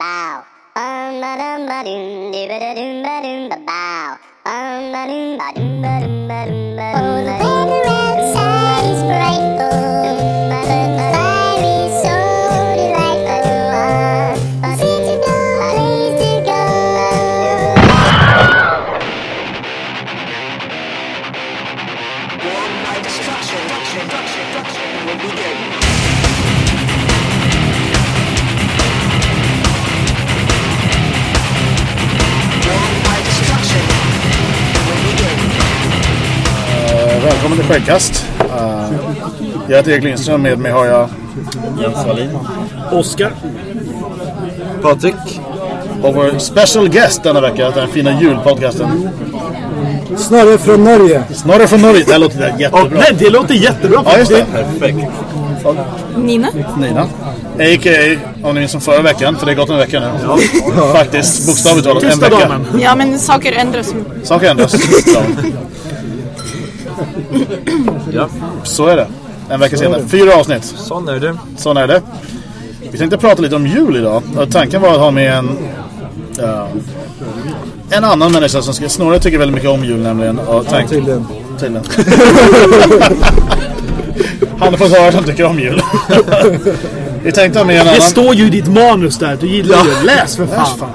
bow. Bum ba dum ba dum dee ba dum ba dum ba bow. Bum ba dum ba dum ba dum ba dum ba dum. Skäggkast. Eh, jag heter Erik Lindström, med mig har jag Jens Wallin. Oskar. Patrik. och vår special guest denna vecka, den fina julpodcasten. Snorre från Norge. Snorre från Norge. Det här låter Och, jättebra. nej, det låter jättebra Ja, just det. Perfekt. Nina? Nina. A.k.a. om ni minns som förra veckan, för det har gått en vecka nu. Faktiskt, bokstavligt talat en vecka. damen. Ja, men saker ändras. Saker ändras. Ja. Ja, Så är det. En vecka senare. Fyra avsnitt. sån är det. Sån är det. Vi tänkte prata lite om jul idag. Och tanken var att ha med en... ja, en annan människa som ska... Snorre tycker väldigt mycket om jul nämligen. Och tank, Tydligen. tydligen. Han har fått höra att han tycker om jul. Vi tänkte ha med en Det annan... står ju i ditt manus där. Du gillar ju. Läs för fan.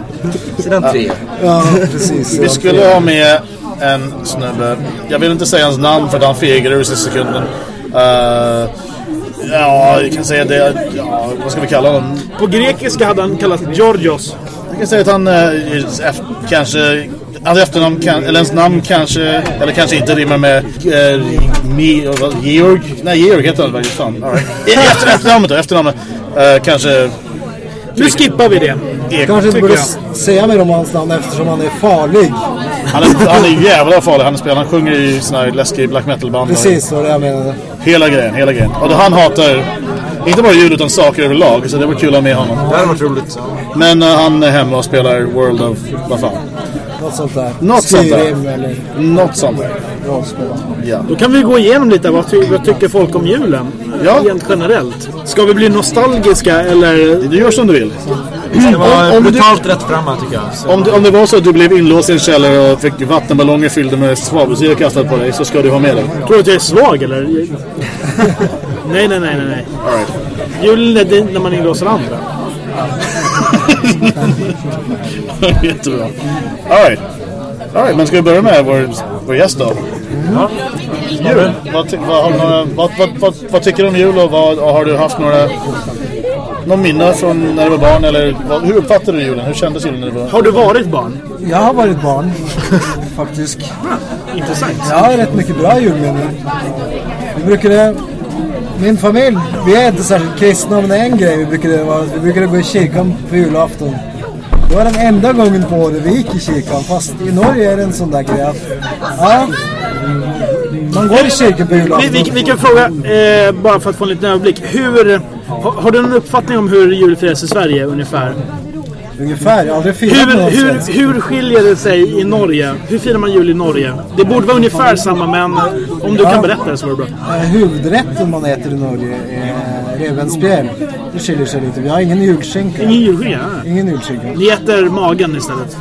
Sidan tre. Ja, precis. Vi skulle ha med en snubbe. Jag vill inte säga hans namn för att han fegar ur sista sekunden. Uh, ja, jag kan säga det. Ja, vad ska vi kalla honom? På grekiska hade han kallats Georgios. Jag kan säga att han eh, kanske... Hans efternamn kan, eller ens namn kanske, eller kanske inte rimmar med eh, Mi, vad, Georg? Nej, Georg heter han faktiskt. Fan. All right. Efter, efternamnet då, efternamnet. Eh, kanske... Nu skippar vi det. Ek, Kanske inte borde jag. säga mer om hans namn eftersom han är farlig. Han, är, han är jävla farlig. Han spelar, han sjunger i såna här läskiga black metal-band. Precis, det jag menade. Hela grejen, hela grejen. Och då han hatar inte bara jul utan saker överlag. Så det var kul att ha med honom. Det hade varit roligt. Men eh, han är hemma och spelar World of... Vad fan? Något sånt där. Något sånt där. Något sånt där. Ja. Då kan vi gå igenom lite. Vad, ty vad tycker folk om julen? Ja. Rent generellt. Ska vi bli nostalgiska eller? Du gör som du vill. Det var Om- om du- brutalt rätt framma tycker jag. Så. Om det, om det var så att du blev inlåst i en källare och fick vattenballonger fyllda med svavelsyra kastat på dig så ska du ha med dig. Tror du att jag är svag eller? nej, nej, nej, nej, nej. All right. Julen är det när man inlåser andra. Jättebra. All right. All right, men ska vi börja med vår, vår gäst då? Ja. Jul. Vad, vad, du vad, vad, vad, vad tycker du om jul och vad, och har du haft några någon minne från när du var barn eller vad, hur uppfattade du julen? Hur kändes julen när du var Har du varit barn? Jag har varit barn. Faktiskt. Intressant. Jag har rätt mycket bra julminnen. Vi brukade... Min familj, vi är inte särskilt kristna men en grej vi brukade vara vi brukade gå i kyrkan på julafton. Det var den enda gången på året vi gick i kyrkan fast i Norge är det en sån där grej att... Ja, man går i kyrkan på Vi, julafton. vi, vi kan fråga, eh, bara för att få en liten överblick. Hur, har, har du någon uppfattning om hur jul firas i Sverige ungefär? Ungefär, har aldrig firat Hur, hur, hur skiljer det sig i Norge? Hur firar man jul i Norge? Det borde vara ungefär samma men om du kan berätta det så vore det bra. Eh, Huvudrätten man äter i Norge är revbensspjäll. Det skiljer sig lite. Vi har ingen julskinka. Ingen julskinka? Ingen julskinka. Ni äter magen istället.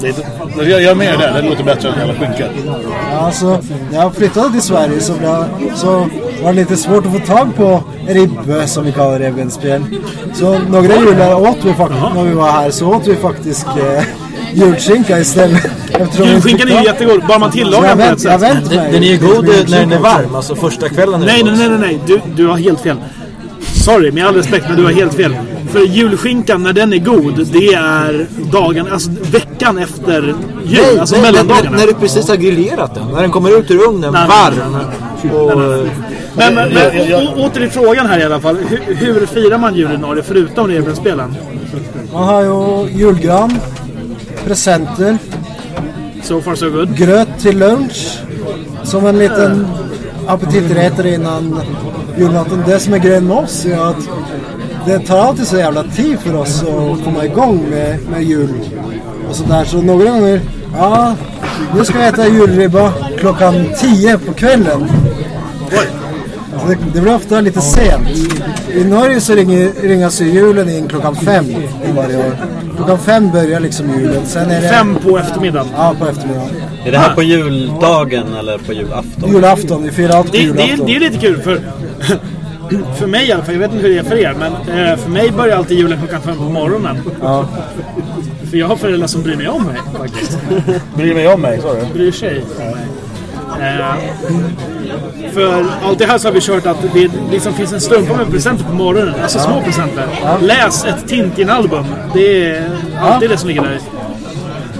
Det, är- jag, jag är med där, det låter bättre än hela skinka. Ja, Alltså, när jag flyttade till Sverige så, blev, så var det lite svårt att få tag på ribbe som vi kallar revbensspjäll. Så några jular åt vi faktiskt, när vi var här, så åt vi faktiskt eh, julskinka istället. Julskinkan är ju jättegod, bara man tillagar den på ett. Den, den är ju god när den är varm, alltså första kvällen. Nej, nej, nej, nej, nej. Du, du har helt fel. Sorry, med all respekt, men du har helt fel. För julskinkan, när den är god, det är dagen, alltså veckan efter jul. Nej, alltså nej, när, mellandagarna. när, när du precis har grillerat den. När den kommer ut ur ugnen Nej, varm. Och, Men, men, men å- åter till frågan här i alla fall. Hur, hur firar man jul i Norge förutom revbensspelen? Man har ju julgran, presenter, So far so good. gröt till lunch. Som en liten aptiträttare innan julmaten. Det som är grejen med oss är att det tar alltid så jävla tid för oss att komma igång med, med jul och sådär. Så några gånger, ja, nu ska vi äta julribba klockan 10 på kvällen. Det, det blir ofta lite sent. I Norge så ringer, ringas ju julen in klockan fem varje år. Klockan fem börjar liksom julen. Sen är det... Fem på eftermiddagen. Ja, på eftermiddagen. Är det här på juldagen eller på julafton? Julafton, vi firar allt på Det, det, julafton. det är lite kul för för mig i alla fall, jag vet inte hur det är för er, men eh, för mig börjar alltid julen klockan fem på morgonen. Ja. För jag har föräldrar som bryr mig om mig faktiskt. Bryr mig om mig, sa du? Bryr sig om mig. Eh, för allt det här så har vi kört att det liksom finns en strumpa med presenter på morgonen. Alltså små presenter. Läs ett Tintin-album. Det är alltid det som ligger där.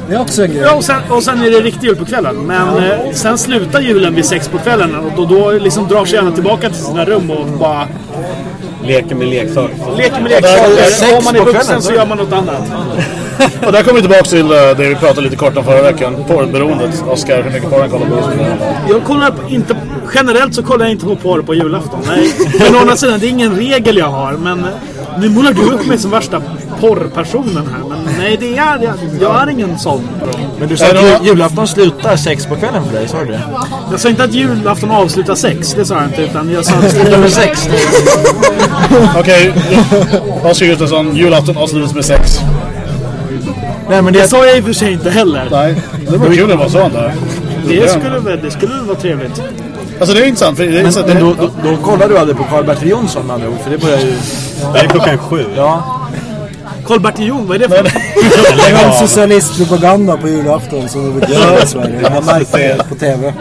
Det är också en grej. Ja, och sen, och sen är det riktig jul på kvällen. Men eh, sen slutar julen vid sex på kvällen och då, då liksom drar sig alla tillbaka till sina rum och bara Leker med leksaker. leker med leksaker. Om man är vuxen kvällen, så gör man något annat. Och där kommer vi tillbaka till eh, det vi pratade lite kort om förra veckan. Porrberoendet. Oskar, hur mycket porr han kollar på? Jag kollar inte, generellt så kollar jag inte på porr på julafton. Nej. Men å andra sidan, det är ingen regel jag har. Men nu målar du upp mig som värsta porrpersonen här. Men nej, det är, jag, jag är ingen sån. Men du sa att jul, julafton slutar sex på kvällen för dig, sa du det? Jag sa inte att julafton avslutar sex. Det sa jag inte. Utan jag sa att slutar med sex. Okej, Oskar Gustafsson, julafton avslutas med sex. Nej men Det det... sa jag i och för sig inte heller. Nej, det var kul att det var så där. Det skulle väl det skulle väl vara trevligt. Alltså det är intressant. För det är Men, så men det, då, då, då kollar du aldrig på Karl-Bertil Jonsson med andra ord, för det börjar ju... Det är klockan sju. Ja. Karl-Bertil Jon, vad är det för Det är en socialistpropaganda på julafton som det brukar göra i Sverige. Man märker det på TV.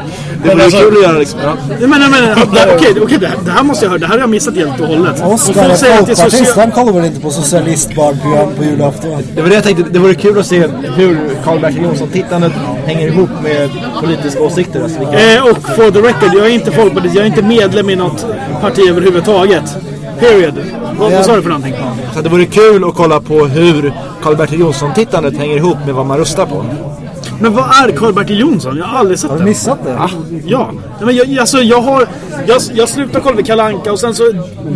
Det vore alltså- kul att göra liksom. Ja. Nej, men, nej, men, det- Okej, okej, det, här- det här måste jag höra. Det här har jag missat helt och hållet. Och Oskar är det folkpartist, social... han kollar väl inte på socialistbarnprogram på julafton? Det var det jag tänkte, det vore kul att se hur Karl-Bertil Jonsson-tittandet hänger ihop med politiska åsikter. Alltså, vilka... Eh, och for the record, jag är inte folkpartist. Jag är inte medlem i något parti överhuvudtaget. Period. Vad, vad sa du för någonting? Så det vore kul att kolla på hur Karl-Bertil Jonsson-tittandet hänger ihop med vad man röstar på. Men vad är Karl-Bertil Jonsson? Jag har aldrig sett Har du det. missat det? Ja. Nej, men jag, alltså, jag har... Jag, jag slutar kolla på Kalle Anka och sen så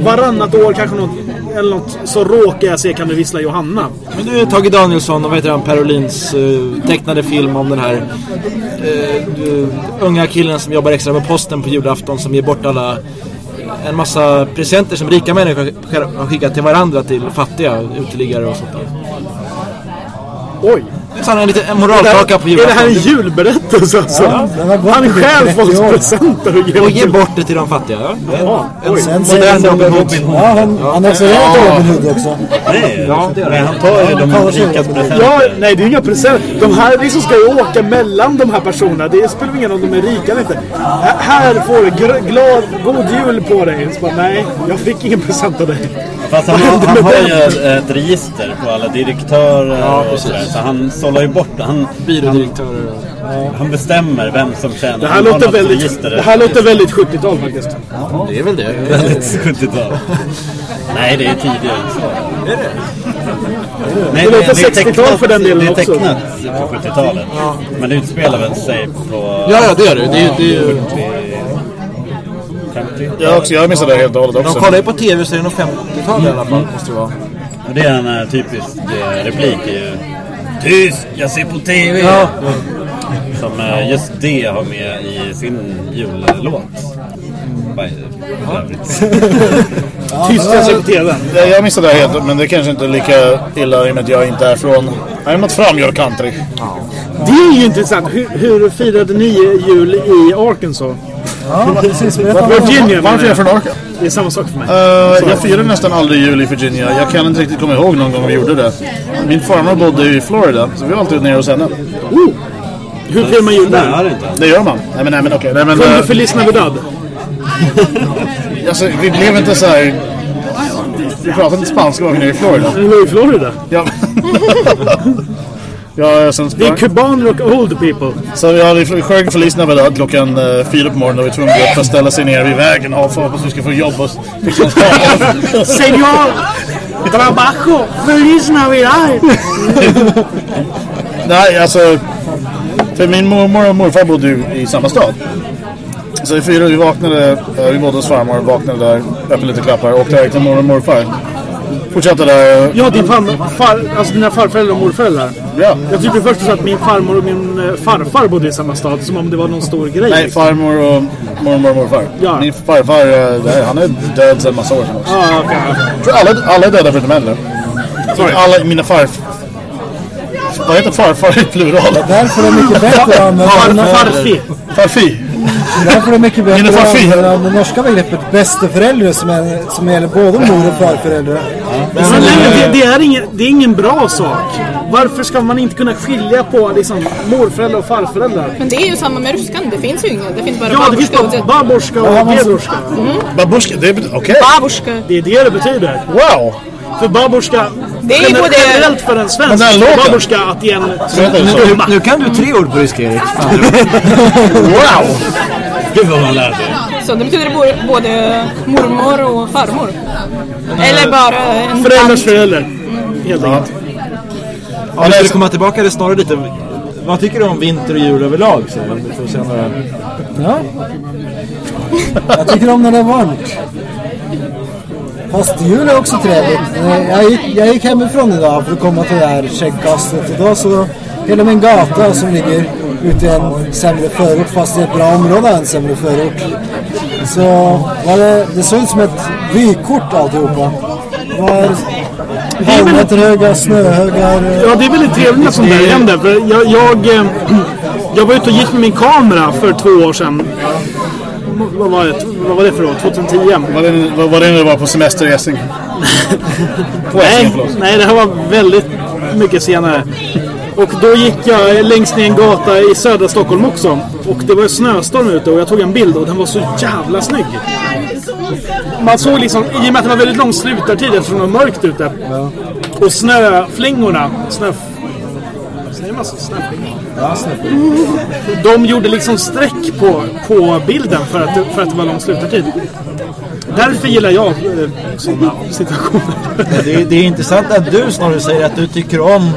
varannat år kanske något, eller något så råkar jag se Kan du vissla Johanna. Men du, Tage Danielsson och vad heter han, Per Olins eh, tecknade film om den här eh, unga killen som jobbar extra med posten på julafton som ger bort alla en massa presenter som rika människor har skickat till varandra till fattiga uteliggare och sånt där. Oj. Så han är en en moralkaka på Är det här en julafton. julberättelse alltså? gått Han stjäl 30 folks presenter och ger Och ge dem till... bort det till de fattiga. Ja. Ja, En oj. Sen modern Robin han Hood. Ja, han, han har refererat till Robin Hood också. Nej, Ja, det men han tar ju de rikas presenter. Ja, nej det är inga presenter. De här liksom ska ju åka mellan de här personerna. Det spelar ingen roll om de är rika eller inte. Här- får du glad, god jul på dig. Så bara, nej, jag fick ingen present av dig. Fast han, han har ju ett, register på alla direktörer och sådär. Så han sållar ju bort, han, Byrådirektörer och... han bestämmer vem som tjänar. Det här Han låter väldigt, register. det här låter väldigt 70-tal faktiskt. Det är väl det. väldigt 70-tal. Nej, det är tidigare än så. Är det? Nej, Det låter är 60-tal tecknat- för den delen Det är också. tecknat på 70-talet. Men det utspelar väl sig på... Ja, ja, det gör det. Det är, det är ju... 50. jag, också, jag missade det helt och hållet De också. kollar ju på tv så är det nog 50-tal i alla fall. Måste det vara. Och det är en här typisk eh, replik ju Tyst, jag ser på TV! Som eh, just det har med i sin jullåt. Tyst jag ser på TVn. Ja, Jag missade det helt, men det kanske inte är lika illa i och med att jag inte är från... Jag är not from your country. Det är ju intressant. Hur, hur firade ni jul i Arkansas? Ja, precis. Virginia Varför är menar jag jag. från Arka? Det är samma sak för mig. Uh, jag firade nästan aldrig jul i Virginia. Jag kan inte riktigt komma ihåg någon gång vi gjorde det. Min farmor bodde i Florida, så vi var alltid nere hos henne. Oh. Hur firar man jul där? har det inte. Det gör man. Nej men, nej, men okej. Nej, men, Kunde eh, Feliz Navidad? alltså, vi blev inte så här... Vi pratade inte spanska när vi var i Florida. Det var i Florida. Ja. ja, sen Det är kubaner och old people. Så vi sjöng Feliz Navidad klockan eh, fyra på morgonen och vi tvungna att och ställa sig ner vid vägen och för hoppas vi ska få jobb och fixa. Señor! Trabajo! Feliz Navidad! Nej, alltså... För min mormor och morfar bodde ju i samma stad. Så vi firade, vi vaknade, eh, vi bodde hos farmor, vaknade där, öppnade lite klappar, åkte iväg till mormor och morfar. For fortsätta där. Ja, din far, far, alltså dina farföräldrar och morföräldrar. Ja. Jag tyckte först att min farmor och min eh, farfar bodde i samma stad, som om det var någon stor grej. Nej, farmor och mormor och morfar. Ja. Min farfar, eh, nej, han är död sedan massa år sedan också. Ah. Jag tror alla, alla är döda förutom en nu. Alla mina farf... Vad heter farfar i plural? Därför är det mycket bättre att använda Far, farfi. Farfi. Därför är det mycket bättre att använda det norska begreppet bästeförälder som, är, som gäller både mor och farföräldrar. Men nej, det, det, är ingen, det är ingen bra sak. Varför ska man inte kunna skilja på liksom, morföräldrar och farföräldrar? Men det är ju samma med ruskan. Det finns ju inget. Det finns bara Ja, det finns bara baborska och dedorska. Babushka, det är... Okej. babushka. Det är det det betyder. Wow! För baborska, Det är både- generellt för en svensk, baborska att ge en. Nu, nu kan du tre ord på ryska Erik. Wow! Gud vad man lär sig. Så det betyder både, mormor och farmor. Eller bara en föräldrars förälder. Helt enkelt. Om vi skulle komma tillbaka det snarare lite. Vad tycker du om vinter och jul överlag? Så vi får se några... Ja. Jag tycker om när det är varmt. Fast jul är också trevligt. Eh, Jag gick, jag gick hemifrån idag för att komma till det här käggkastet. Och då så hela min gata som ligger ute i en sämre förort, fast i ett bra område en sämre förort. Så var det, det såg ut som ett vykort alltihopa. Det var halvmeter höga snöhögar. eh, Ja, det är väldigt trevligt när sånt där händer. För jag, jag, eh, jag var ute och gick med min kamera för två år sedan. Vad var det, vad var det för år? 2010? Var det, var, var det när du var på semester i Essing? Nej, nej, det här var väldigt mycket senare. Och då gick jag längst ner en gata i södra Stockholm också. Och det var snöstorm ute och jag tog en bild och den var så jävla snygg. Man såg liksom, i och med att det var väldigt lång slutartid eftersom det var mörkt ute. Och snöflingorna, snö... Säger man så? Snöflingor? De gjorde liksom streck på, på bilden för att, för att det var lång slutartid. Därför gillar jag eh, sådana situationer. Det är, det är intressant att du snarare säger att du tycker om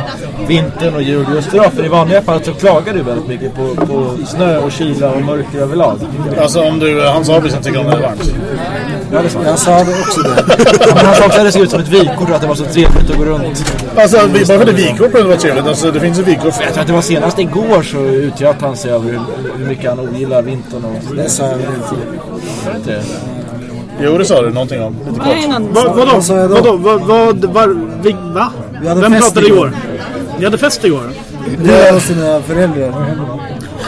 vintern och jul just idag. För i vanliga fall så klagar du väldigt mycket på, på snö och kyla och mörker överlag. Alltså om du, Hans Abelsen tycker om det är varmt. Ja, det är sant. Jag sa det också det. Men han sa också att det såg ut som ett vykort och att det var så trevligt att gå runt. Alltså vi- bara för det vykort behöver det vara trevligt. Alltså det finns ju vykort. Jag tror att det var senast igår så utgöt han sig över hur, hur mycket han ogillar vintern och... Det sa jag väl inte. Jo det sa du någonting om. Lite Nej, kort. någon- Va, vadå? Vad sa jag då? Vadå? Vad, vad, var, vi, va? Vi hade Vem fest pratade igår. igår? Vi hade fest igår. Det är hos sina föräldrar.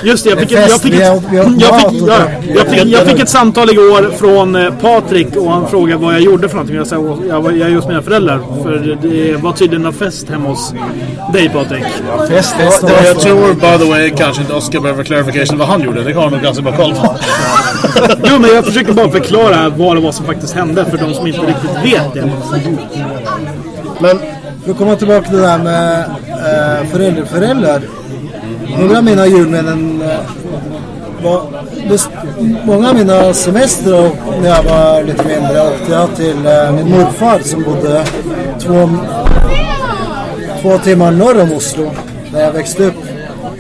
Just det, jag fick, En jag fick, ett, jag fick, och ja, drack. jag fick, jag fick ett samtal igår från eh, Patrik och han frågade vad jag gjorde för någonting. Jag sa "Åh, jag, jag är hos mina föräldrar. För det var tydligen någon fest hemma hos dig Patrik. Fest, det det var, Jag tror by the way kanske inte Oscar behöver clarification vad han gjorde. Det har han nog ganska bra koll på. Jo men jag försöker bara förklara vad det var som faktiskt hände för de som inte riktigt vet det. Men för att komma tillbaka till det där med eh, äh, föräldraföräldrar. Några av mina julminnen eh, var... Många av mina semestrar när jag var lite mindre åkte jag till eh, min morfar som bodde två, två timmar norr om Oslo. Där jag växte upp.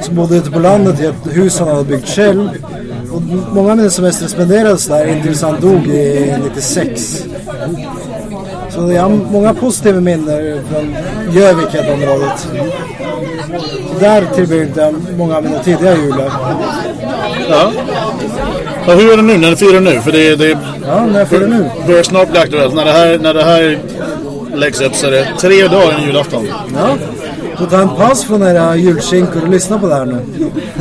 Som bodde ute på landet i ett hus han hade byggt själv. Och många av mina semestrar spenderades där intills han dog i 96. Så jag har många positiva minnen från Gjövik, heter området. Så där tillbringade jag många av mina tidiga jular. ja. ja. Hur är det nu? När du firar nu? För det, det Ja, när jag fyller nu. börjar snart bli aktuellt. När det här, när det här läggs upp så är det tre dagar innan julafton. Ja. Så ta en paus från era julskinkor och lyssna på det här nu.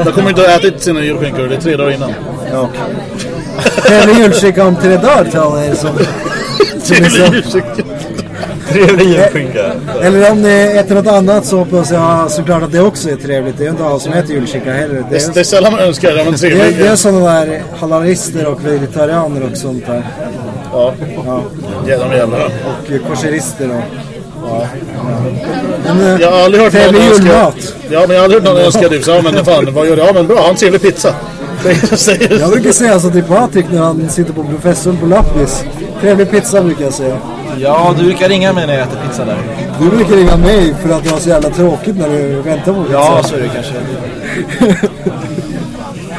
Jag kommer inte ha ätit sina julskinkor. Det är tre dagar innan. Ja. Trevlig julskinka om tre dagar till alla er som... Trevlig julskinka. Trevlig julskinka. Eller om ni äter något annat så hoppas jag såklart att det också är trevligt. Det är ju inte alla som äter julskinka heller. Det Det, det är är, sällan man önskar det, men det är, det trevlig. är sådana där halalister och vegetarianer och sånt där. Ja. Ja, de jävlarna. Och korserister och... Ja. Men, eh, Jag har aldrig hört Trevlig någon önska... Ja, men jag har aldrig hört någon önska det. Så, ja, men fan, vad gör du? Ja, men bra. Ha en trevlig pizza. Det är det. Jag brukar säga så till Patrik när han sitter på professorn på Lappis. Trevlig pizza brukar jag säga. ja, du brukar ringa mig när jag äter pizza där. Du brukar ringa mig för att du har så jävla tråkigt när du väntar på pizza. Ja, så är det kanske.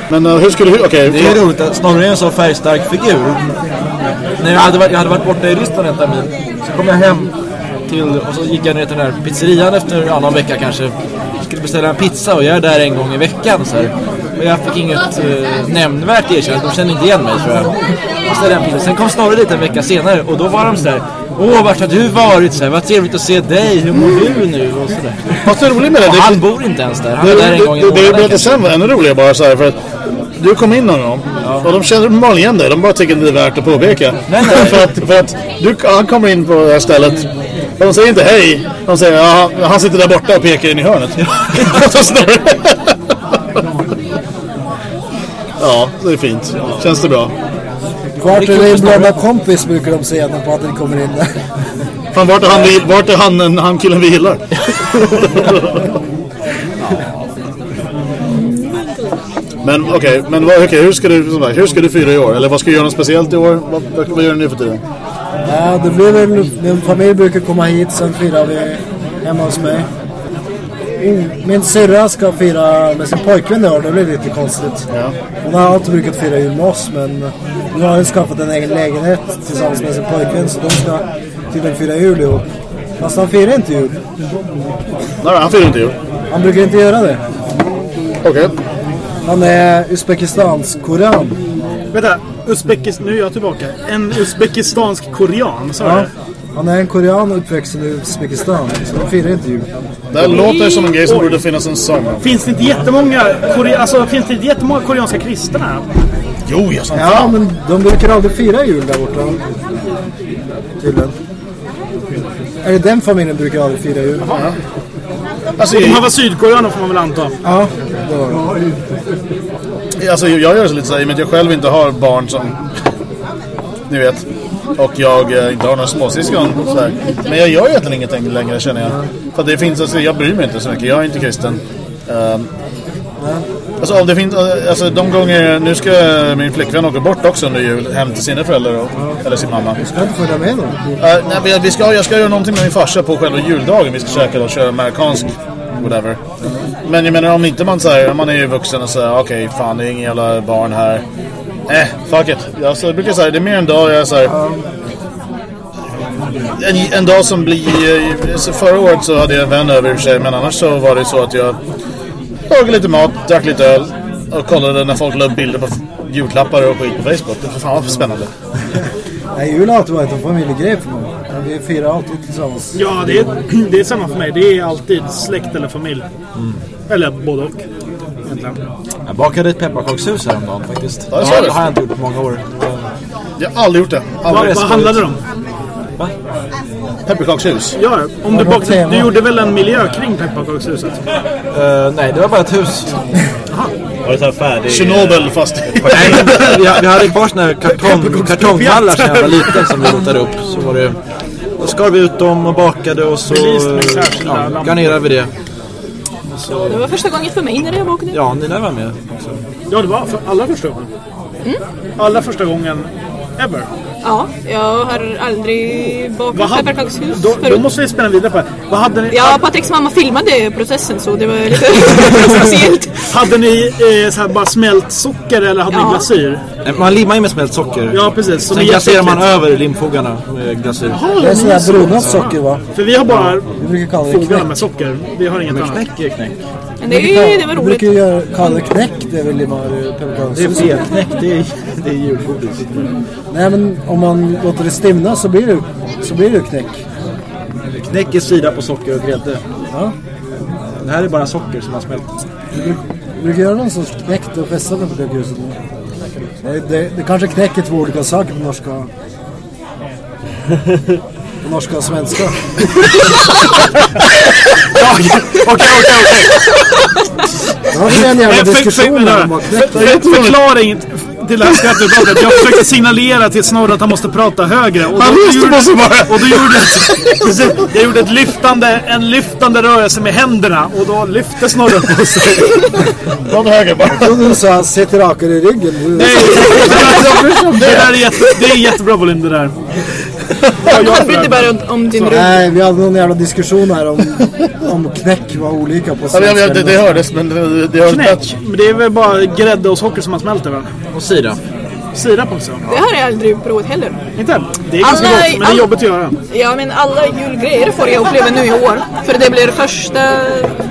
Men uh, hur skulle du... Okej. Det är roligt att Snorre är en så färgstark figur. När jag hade varit, jag hade varit borta i Ryssland en termin så kom jag hem till, och så gick jag ner till den här pizzerian efter ja, någon vecka kanske. Skulle beställa en pizza och jag är där en gång i veckan. Så här. Och jag fick inget uh, nämnvärt erkännande. De kände inte igen mig tror jag. En pizza. Sen kom Snorre dit en vecka senare och då var de så där. Åh, vart har du varit? Så här, vad trevligt att se dig. Hur mår du nu? Och så där. Fast det med det. Och han bor inte ens där. Han Det, där en gång i det, det, blev sen var ännu roligare bara så här för att du kom in någon gång och de känner uppenbarligen igen dig. De bara tycker det är värt att påpeka. Nej, nej. för att, för att du, han kommer in på det här stället och de säger inte hej. De säger ja, han sitter där borta och pekar in i hörnet. Och snurrar. Ja, det är fint. Känns det bra? Kvart eller inblandad kompis brukar de säga när Patrik kommer in där. Fan, vart är han, vi- vart är han, han killen vi gillar? Men okej, men vad, okej, hur, ska du, sagt, hur ska du fira i år? Eller vad ska du göra något speciellt i år? Vad, vad, vad gör du nu för tiden? Ja, det blir väl, min familj brukar komma hit, sen firar vi hemma hos mig. Oh, Min syrra ska fira med sin pojkvän i år, det blir lite konstigt. Ja. Hon har alltid brukat fira jul med oss, men nu har hon skaffat en egen lägenhet tillsammans med sin pojkvän, så de ska tydligen fira jul ihop. Fast han firar inte jul. Nej, han firar inte jul. Han brukar inte göra det. Okej. Han är Uzbekistans korean. Vänta, Uzbekist, nu är jag tillbaka. En uzbekistansk korean, sa Ja. du? Han är en korean uppvuxen i Uzbekistan, så de firar inte jul. Det här låter som en grej som borde finnas en sång. Finns det inte jättemånga, kore, alltså, finns det inte jättemånga koreanska kristna? Jo, ja, som Ja, fan. men de brukar aldrig fira jul där borta. Tydligen. Eller den familjen brukar aldrig fira jul. Alltså, De här jag, var sydkoreaner får man väl anta. Ja, det var de. alltså, jag gör så lite så här, i och med att jag själv inte har barn som... Ni vet. Och jag eh, inte har några småsyskon. Så här. Men jag gör egentligen ingenting längre känner jag. För det finns, alltså, jag bryr mig inte så mycket. Jag är inte kristen. Um, alltså, om det finns, alltså de gånger, nu ska min flickvän åka bort också under jul hem till sina föräldrar och, eller sin mamma. Ska jag inte följa med dem? Uh, nej, men vi ska, jag ska göra någonting med min farsa på själva juldagen. Vi ska käka och köra amerikansk whatever. Men jag menar om inte man säger, man är ju vuxen och säger okej fan det är ingen jävla barn här. Eh, fuck it. Alltså, jag brukar säga det är mer en dag jag säger. En, en dag som blir... eh, Så förra året så hade jag en vän över i och för sig men annars så var det så att jag lagade lite mat, drack lite öl och kollade när folk la upp bilder på julklappar och skit på Facebook. Det var fan vad spännande. Nej, jul har alltid varit en familjegrej för mig. Vi firar alltid tillsammans. Ja, det är, det är samma för mig. Det är alltid släkt eller familj. Eller både och. Egentligen. Jag bakade ett pepparkakshus häromdagen faktiskt. Ja, jag det har, det. det har jag inte gjort på många år. Jag har aldrig gjort det. Vad, Aldrig. vad handlade det om? Va? Pepparkakshus. Ja, om du, Vad var bak, tema? du gjorde väl en miljö kring pepparkakshuset? Eh, nej, det var bara ett hus. Var det så här färdig... Tjernobyl fast... Nej, vi, vi hade kvar såna här kartong, kartongmallar sen jag var liten som vi rotade upp. Så var det, då skar vi ut dem och bakade och så ja, garnerade vi det. Det var första gången för mig när jag bakade. Ja, Nina var med också. Ja, det var för allra första gången. Allra första gången ever. Ja, jag har aldrig bakat hade- pepparkakshus Då, då förut. måste vi spänna vidare på det. Vad hade ni? Ja, Patriks mamma filmade processen så det var lite speciellt. Hade ni eh, så här bara smält socker eller hade ni Ja. glasyr? Nej, Man limmar ju med smält socker. Ja, precis. Sen glaserar man över limfogarna med glasyr. Det är sådär brunat socker va? För vi har bara det fogarna med socker. Vi har inget annat. Knäck är knäck. Men det, det var Vi roligt. brukar göra, kalla det knäck det vi limmar pepparkakshus. Det är fel knäck, det är, det är julgodis. Nej men om man låter det stimna så blir det, så blir det knäck. Knäck är sida på socker och grädde. Ja. Det här är bara socker som har smält. Vi brukar göra någon sorts knäck och fästa med pepparkakshuset. Det, det, det kanske knäck är två olika saker på norska. Norska och svenska. Okej, okej, okej. Det var väl en jävla Nej, för- för- diskussion vänta. Till det här skrattepratet. Jag försökte signalera till Snorre att han måste prata högre. Och Han gjorde- på sig bara. Och då gjorde precis, jag gjorde ett lyftande, en lyftande rörelse med händerna. Och då lyfte Snorre på sig. Från höger bara. Jag trodde du sa sitt rakare i ryggen. Nej, det, där är jätte, det är jättebra volym det där. Varför inte bara om, om din rygg? Nej, vi hade någon jävla diskussion här om, om knäck var olika på Ja, svenska. men, det, det hördes men det, det hördes. Knäck. Men det är väl bara grädde och socker som man smälter väl? Och sida. Sirap också. Det har jag aldrig provat heller. Inte? Det är ganska Alla- gott, men det är jobbigt att göra. Ja, men alla julgrejer får jag uppleva nu i år. För det blir första,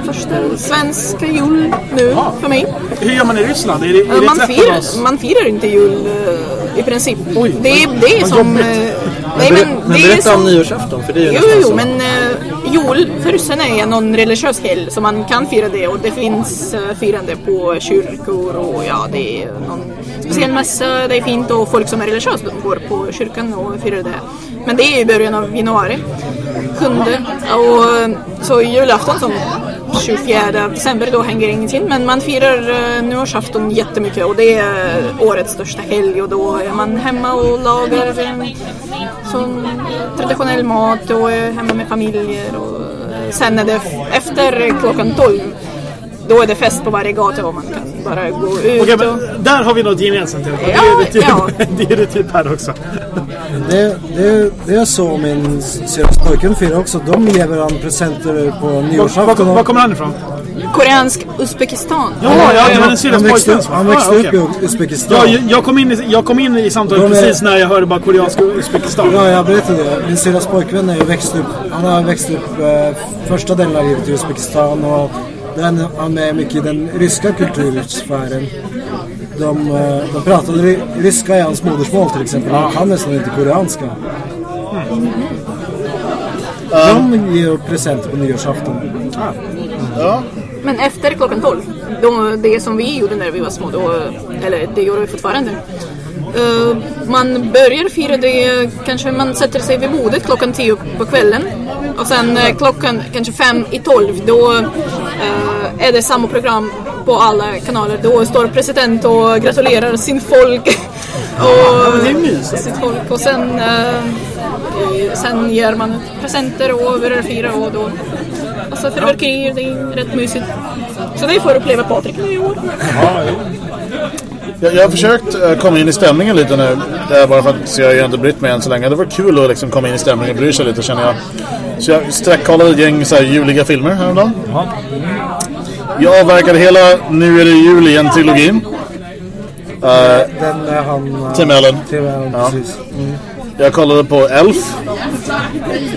första svenska jul nu för mig. Hur gör man i Ryssland? Är det, är det Man 13 firar, man firar inte jul eh, i princip. Oj, det, är, det är som... jobbigt. Eh, nej, men Men det är berätta som, om nyårsafton, för det är ju Jo, jo, så. men uh, jul för ryssarna är någon religiös helg så man kan fira det och det finns uh, firande på kyrkor och ja, det är någon speciell mässa, det är fint och folk som är religiösa de går på kyrkan och firar det. Men det är i början av januari, sjunde och eh, så julafton som 24 december då hänger ingenting men man firar eh, uh, nyårsafton jättemycket och det är årets största helg och då är man hemma och lagar eh, som traditionell mat och är hemma med familjer och eh, sen är det efter klockan 12 då är det fest på varje gata och man kan bara gå ut Okej, och... men där har vi något gemensamt. i alla fall. Ja, det, är ja. det, typ, det är det typ här också. Det, det, det är så min syrras pojkvän firar också. De ger varandra presenter på nyårsafton. var, var kommer han ifrån? Koreansk Uzbekistan. Ja, ja, det var en syrras han växte, pojkvän. upp- han växte Ah, upp i Uzbekistan. Ja, jag, kom in i, jag kom in i samtalet är- precis när jag hörde bara koreansk och Uzbekistan. Ja, jag berättade det. Min syrras pojkvän är ju växt upp, han har växt upp eh, första delen av livet i Uzbekistan och den, han är mycket i den ryska kultursfären. De, eh, de pratade ry- ryska i hans modersmål till exempel. Han kan nästan inte koreanska. De ger presenter på nyårsafton. Ja. Men efter klockan 12, då, det som vi gjorde när vi var små, då, eller det gör vi fortfarande. Eh, man börjar fira det, kanske man sätter sig vid bordet klockan 10 på kvällen. Och sen eh, klockan kanske 5 i 12, då eh, är det samma program på alla kanaler. Då står president och gratulerar sin folk. och mysigt. sitt folk. Och sen, sen ger man presenter och börjar fira och då Alltså fyrverkerier, det är rätt mysigt. Så det får uppleva Patrik nu i år. Jag, jag har försökt eh, komma in i stämningen lite nu. Det är bara för att jag har inte brytt mig än så länge. Det var kul att liksom komma in i stämningen och bry sig lite känner jag. Så jag sträckkollade ett gäng så här, juliga filmer häromdagen. Jag avverkade hela Nu är det jul igen-trilogin. Den är han... eh, Tim Allen. Tim Allen, Ja. precis. Jag kollade på Elf.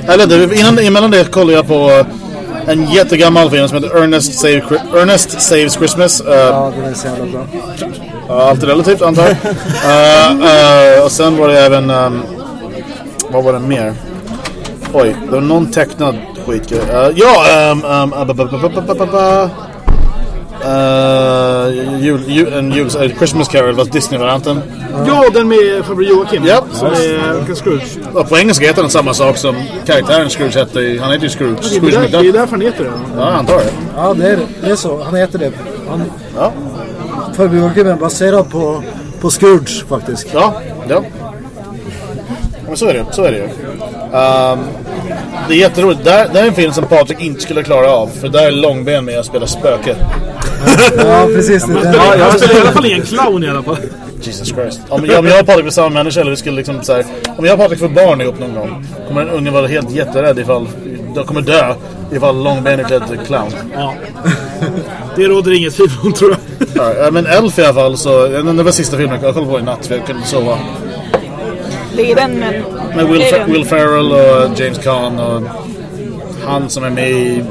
Eller innan, emellan det kollade jag på en jättegammal film som heter Ernest, Save, Ernest Saves Christmas. Eh, Ja, den är så jävla bra. Ja, allt är relativt antar jag. Eh, eh, och sen var det även... ehm, vad var det mer? Oj, det var någon tecknad skit. Uh, ja, um, um, uh, jul, jul, en jul, eh, Christmas Carol, fast Disney-varianten. Ja, den med farbror Joakim. Japp. Som är Scrooge. Och på engelska heter den samma sak som karaktären Scrooge hette. Han heter ju Scrooge. Det är, Scrooge där, det är därför han heter det. Ja, jag antar det. Ja, det är, det är så. Han heter det. Han, Ja, Joakim är baserad på, på Scrooge faktiskt. ja. ja. Men så är det, så är det ju. Ehm, det är jätteroligt. Där, det är en film som Patrik inte skulle klara av. För där är Långben med att spela spöke. Ja, precis. Det, den, Ja, jag spelar i alla fall ingen clown i alla fall. Jesus Christ. Om jag, om jag och Patrik var samma människa eller vi skulle liksom så här, Om jag och Patrik får barn ihop någon gång Kommer en unge vara helt jätterädd ifall De kommer dö ifall Långben är klädd till clown. Ja. Det råder inget tvivel om tror jag. Ja, men Elf i alla fall så Det var sista filmen jag kollade på i natt för jag kunde sova. Det är den men... Med Will, det Fer- den. Will Ferrell och James Caan och han som är med i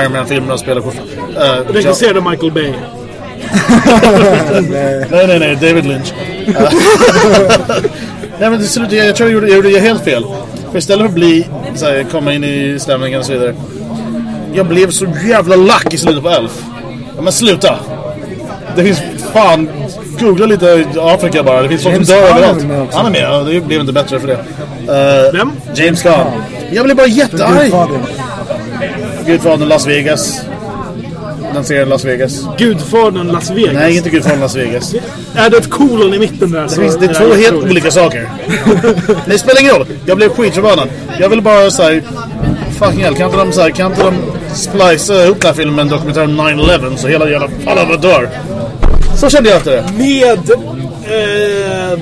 Iron Man-filmerna och spelar kort. Uh, Regisserad av Michael Bay. nej, nej, nej, David Lynch. Nej, men slut, jag, jag tror jag gjorde, jag gjorde helt fel. För istället för att bli, så här, komma in i stämningen och så vidare. Jag blev så jävla lack i slutet på Elf. Ja, men sluta! Det finns fan, googla lite Afrika bara. Det finns folk som dör överallt. Han är med, ja, det blev inte bättre för det. Eh, Vem? James Caan. Jag blev bara jättearg. Gudfadern. Gudfadern Las Vegas. Den serien Las Vegas. Gudfadern Las Vegas. Nej, inte Gudfadern Las Vegas. Är det ett kolon i mitten där? Det, finns, det är två helt olika saker. det spelar ingen roll. Jag blev skitförbannad. Jag vill bara säga Fucking hell, kan inte de, så här, kan inte de splicea ihop den här filmen med en dokumentär om 9-11 så hela jävla alla dör. Så kände jag efter det. Med... Eh,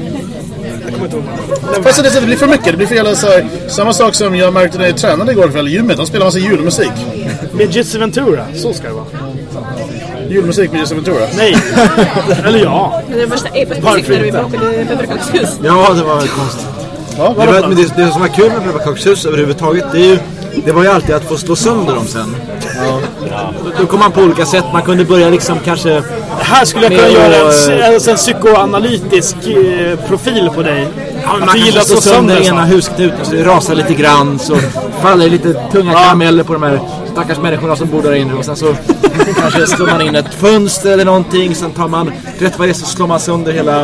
jag kommer inte ihåg. Fast det, det blir för mycket. Det blir för jävla så här, Samma sak som jag märkte när jag tränade igår kväll i gymmet. De spelar massa julmusik. Med Jesse Ventura. Så ska det vara. julmusik med Jason Ventura? Nej. Eller ja. Men det värsta är Varför musik när vi bråkade pepparkakshus. Ja, det var konstigt. Ja, Det, var, men det, det som var kul med pepparkakshus överhuvudtaget, det, är ju, det var ju alltid att få slå sönder dem sen. Då, då kom man på olika sätt. Man kunde börja liksom kanske... Här skulle jag kunna göra en, eh, en, en psykoanalytisk eh, profil på dig. Ja, Att man du gillar kanske att slår slå sönder ena husknuten rasar lite grann. Så faller lite tunga karameller på de här stackars människorna som bor där inne. Och sen så kanske slår man in ett fönster eller någonting. Sen tar man, rätt vad det är så slår man sönder hela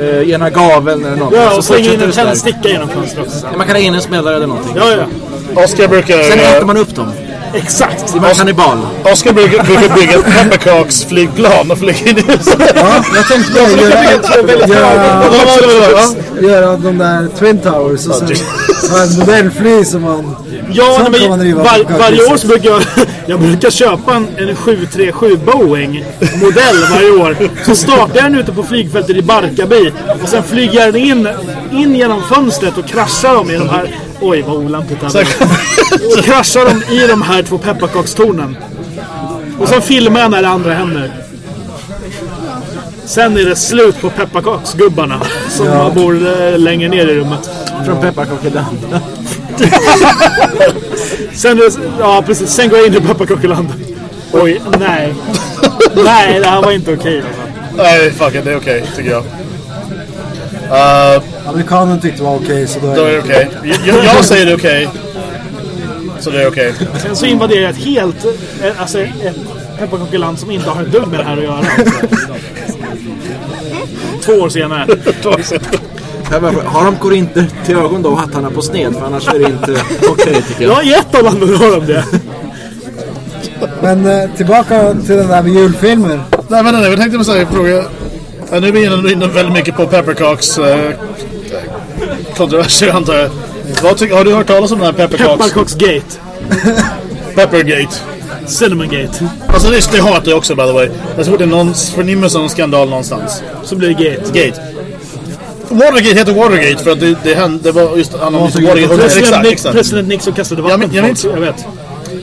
eh, ena gaveln eller något. Ja, så och slänger in en tändsticka genom fönstret också. Man kan ha in en smällare eller någonting. Ja, ja. Oskar brukar... Sen äter man upp dem. Exakt. Det var kannibal. Oskar brukar, brukar bygga ett pepparkaksflygplan och flyga in i huset. Ja, jag tänkte bara göra, göra, göra de där Twin Towers och sen ha en modellfly som man... Ja, men var, varje år så brukar jag, jag brukar köpa en, en 737 Boeing modell varje år. Så startar jag den ute på flygfältet i Barkarby och sen flyger jag den in, in genom fönstret och kraschar dem i de här... Oj, vad olämpligt det här. Och kraschar dem i de här två pepparkakstornen. Och sen filmar jag när det andra händer. Sen är det slut på pepparkaksgubbarna som bor eh, längre ner i rummet. Från pepparkakeland. Sen, ja, precis. Sen går jag in i pepparkakeland. Oj, nej. Nej, det här var inte okej. alltså. Nej, fuck it, det är okej tycker jag. Uh, Amerikanen tyckte det var okej så då är då är det okej. Jag, jag säger det är okej. Så det är okej. Sen så invaderar jag ett helt, eh, alltså ett pepparkakeland som inte har ett dugg med det här att göra. Två år senare. Ja, men Har de korinter till ögon då och hattarna på sned? För annars är det inte okej tycker jag. Ja, i ett av landen har de det. Men eh, tillbaka till den där med julfilmer. Nej men nej, jag tänkte bara säga fråga. Ja, nu är vi inne, inne väldigt mycket på pepparkaks eh, kontroverser antar jag. Vad tycker, har du hört talas om den här pepparkaks... Pepparkaksgate. Peppergate. Cinnamongate. Alltså det, det hatar jag också by the way. Så fort det är någon förnimmelse av någon skandal någonstans. Så blir det gate. Gate. Watergate heter Watergate för att det, det hände, det var just han Watergate. Watergate. President, Exakt, exakt. president Nixon kastade Jag vatten jag folk, minns- Jag vet.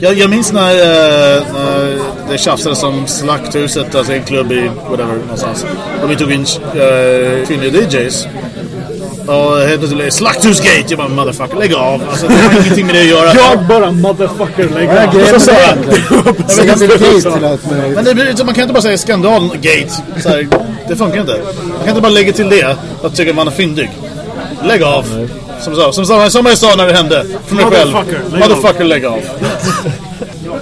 Jag, jag minns när, eh, när det tjafsades om Slakthuset, alltså en klubb i whatever någonstans. Och vi tog in uh, kvinnliga DJs. Och helt plötsligt Slakthusgate! Jag bara motherfucker, lägg av! Alltså, det har ingenting med det att göra. Jag bara motherfucker är av. Så med jag. det? Säga med gate möjligt. Men det, blir- man kan inte bara säga skandalgate. Så här, det funkar inte. Man kan inte bara lägga till det och tycka att man är fyndig. Lägg av! Som, sa, som, sa- som jag sa när det hände. För mig själv. Motherfucker, lägg av. Motherfucker, lägg av.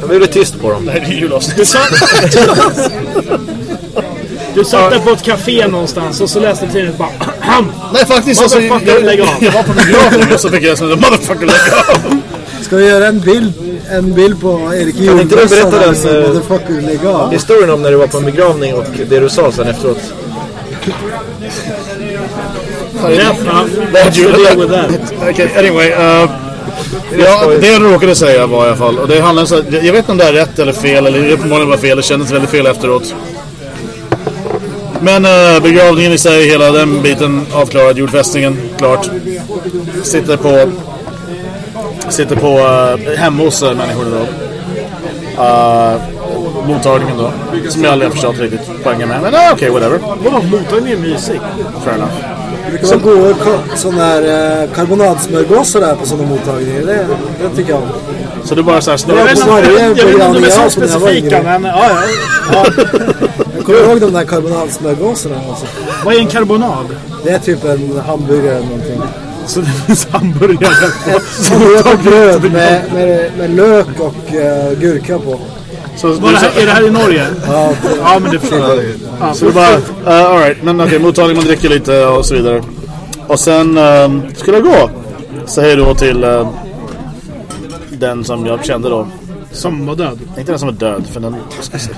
De blev tyst på dem. Det här är julavsnitt. Du satt, du där på ett café någonstans och så läste tidningen bara Nej faktiskt alltså, jag, av. jag var på begravning och så fick jag sån där motherfucker lägg av. Ska vi göra en bild, en bild på Erik Kan inte du berätta den, alltså, eh. Historien om när du var på en begravning och det du sa sen efteråt. Ja, Vad to deal with that. Okej, anyway. Uh, ja, det jag råkade säga var i alla fall. Och det handlar så jag vet inte om det är rätt eller fel. Eller uppenbarligen var fel. Det kändes väldigt fel efteråt. Men uh, begravningen i sig, hela den biten avklarad. Jordfästningen, klart. Sitter på... Sitter på uh, hemma hos uh, människorna då. Uh, mottagningen då. Som jag aldrig har förstått riktigt poängen med. Men okej, whatever. Vadå, mottagningen är mysig? Fair enough. Det brukar vara goda sådana här eh, karbonadsmörgåsar där på sådana mottagningar. Det, det tycker jag om. Så du bara såhär Ja, Jag vet på inte, varje jag vet inte om de är så specifika, men ja, ja. ja. Kommer ihåg de där karbonadsmörgåsarna. Alltså. Vad är en karbonad? Det är typ en hamburgare eller någonting. Så det finns hamburgare på. Bröd med, med, med lök och uh, gurka på. Så, Var det här, är det här i Norge? Ja, Ja, men det förstår jag. Ja, Så det bara, uh, alright, men okej, mottagning, man dricker lite och så vidare. Och sen um, skulle jag gå. Så hej då till eh, den som jag kände då. Som var död. Inte den som är död, för den... Ska se.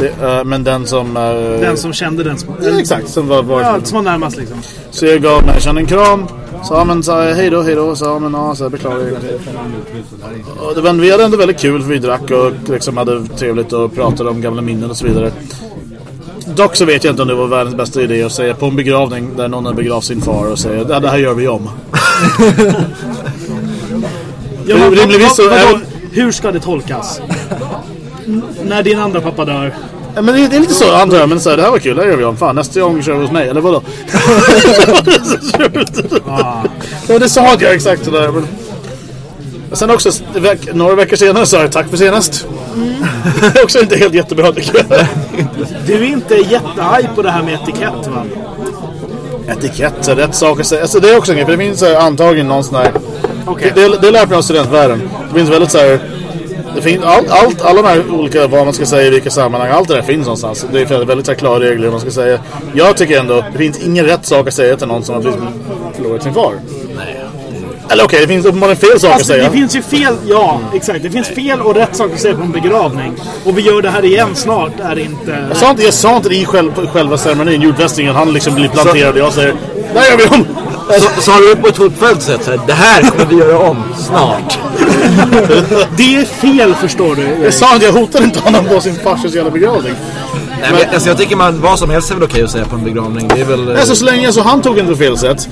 Det, eh, men den som... Den som kände den som... Ja, exakt, som var... var Ja, som var närmast liksom. Så jag gav människan en kram. Sa men sa jag, hej då, hej då. Sa men ja, så jag beklagar. Och det var, vi hade ändå väldigt kul för vi drack och liksom hade trevligt och pratade om gamla minnen och så vidare. Dock så vet jag inte om det var världens bästa idé att säga på en begravning där någon har begravt sin far och säga ja, det här gör vi om. Ja, men, Rimligtvis så vad- är- vadå? Hur ska det tolkas? När din andra pappa dör Ja, men det, det är lite så antar jag. Men så här, det här var kul, det här gör vi om. Fan, nästa gång kör vi hos mig. Eller vadå? ja, det sa jag exakt sådär. Men... Och Sen också, veck, några veckor senare sa jag tack för senast. Är också inte helt jättebra tycker jag. Du är inte jättehaj på det här med etikett va? Etikett, rätt saker. Alltså, det är också en grej, för det finns eh, antagligen någon sån här... Okej. Det, det, det lär mig av studentvärlden. Det finns väldigt så här... Det finns allt, allt, alla de här olika, vad man ska säga i vilka sammanhang, allt det där finns någonstans. Det är väldigt, så här, klara regler hur man ska säga. Jag tycker ändå, det finns ingen rätt sak att säga till någon som har förlorat sin far. Eller okej, det finns uppenbarligen fel saker att Alltså, säga. det finns ju fel, ja exakt. Det finns fel och rätt saker att säga på en begravning. Och vi gör det här igen snart, är det inte... Jag sa inte, jag sa inte det i själv, själva ceremonin, jordfästningen. Han liksom blir planterad och jag säger, där gör vi om! Så, sa du på ett hotfullt sätt så här, det här kommer vi göra om snart. Det är fel förstår du. Jag sa inte, jag hotade inte honom på sin farsas jävla begravning. Nej, men, alltså, jag tycker man, vad som helst är väl okej att säga på en begravning. Det är väl... Alltså så länge så han tog inte fel sätt.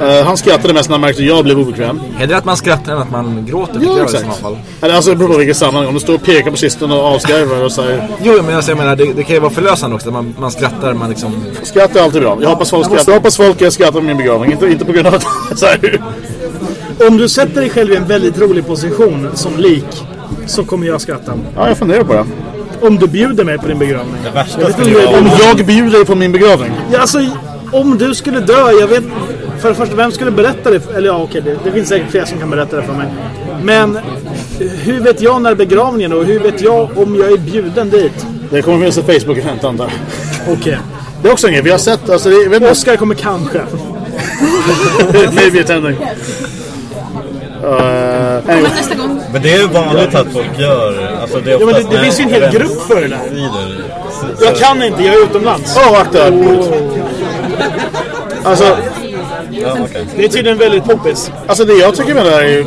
Eh, han skrattade mest när han märkte att jag blev obekväm. Hellre att man skrattar än att man gråter Ja, jag i exakt. fall. Eller alltså det beror på vilket sammanhang. Om du står och pekar på kisten och avskarvar och säger Jo, men alltså, jag menar, det, det kan ju vara förlösande också. Man, man skrattar, man liksom... skratt är alltid bra. Jag hoppas folk skrattar. Jag hoppas folk skrattar på min begravning. Inte, inte på grund av att. Om du sätter dig själv i en väldigt rolig position som lik så kommer jag skratta. Ja, jag funderar på det. Om du bjuder mig på din begravning. Det värsta Jag skulle vara Om jag bjuder dig på min begravning. Ja, alltså, om du skulle dö, jag vet... För det första, vem skulle berätta det? Eller ja, okej, det, det finns säkert fler som kan berätta det för mig. Men hur vet jag när begravningen och hur vet jag om jag är bjuden dit? Det kommer finnas ett Facebook-event antar jag. Okej. Det är också en grej. Vi har sett, alltså det, vet. Oscar kommer kanske. Maybe attending. Uh, anyway. Nästa gång. Men det är ju vanligt att folk gör. Alltså det är Ja, men det, det finns ju en hel grupp för det där. Så- Jag kan inte, jag är utomlands. Åh, oh, akta! Alltså, Ja, okej. Det är tydligen väldigt poppis. alltså det jag tycker med det här är ju...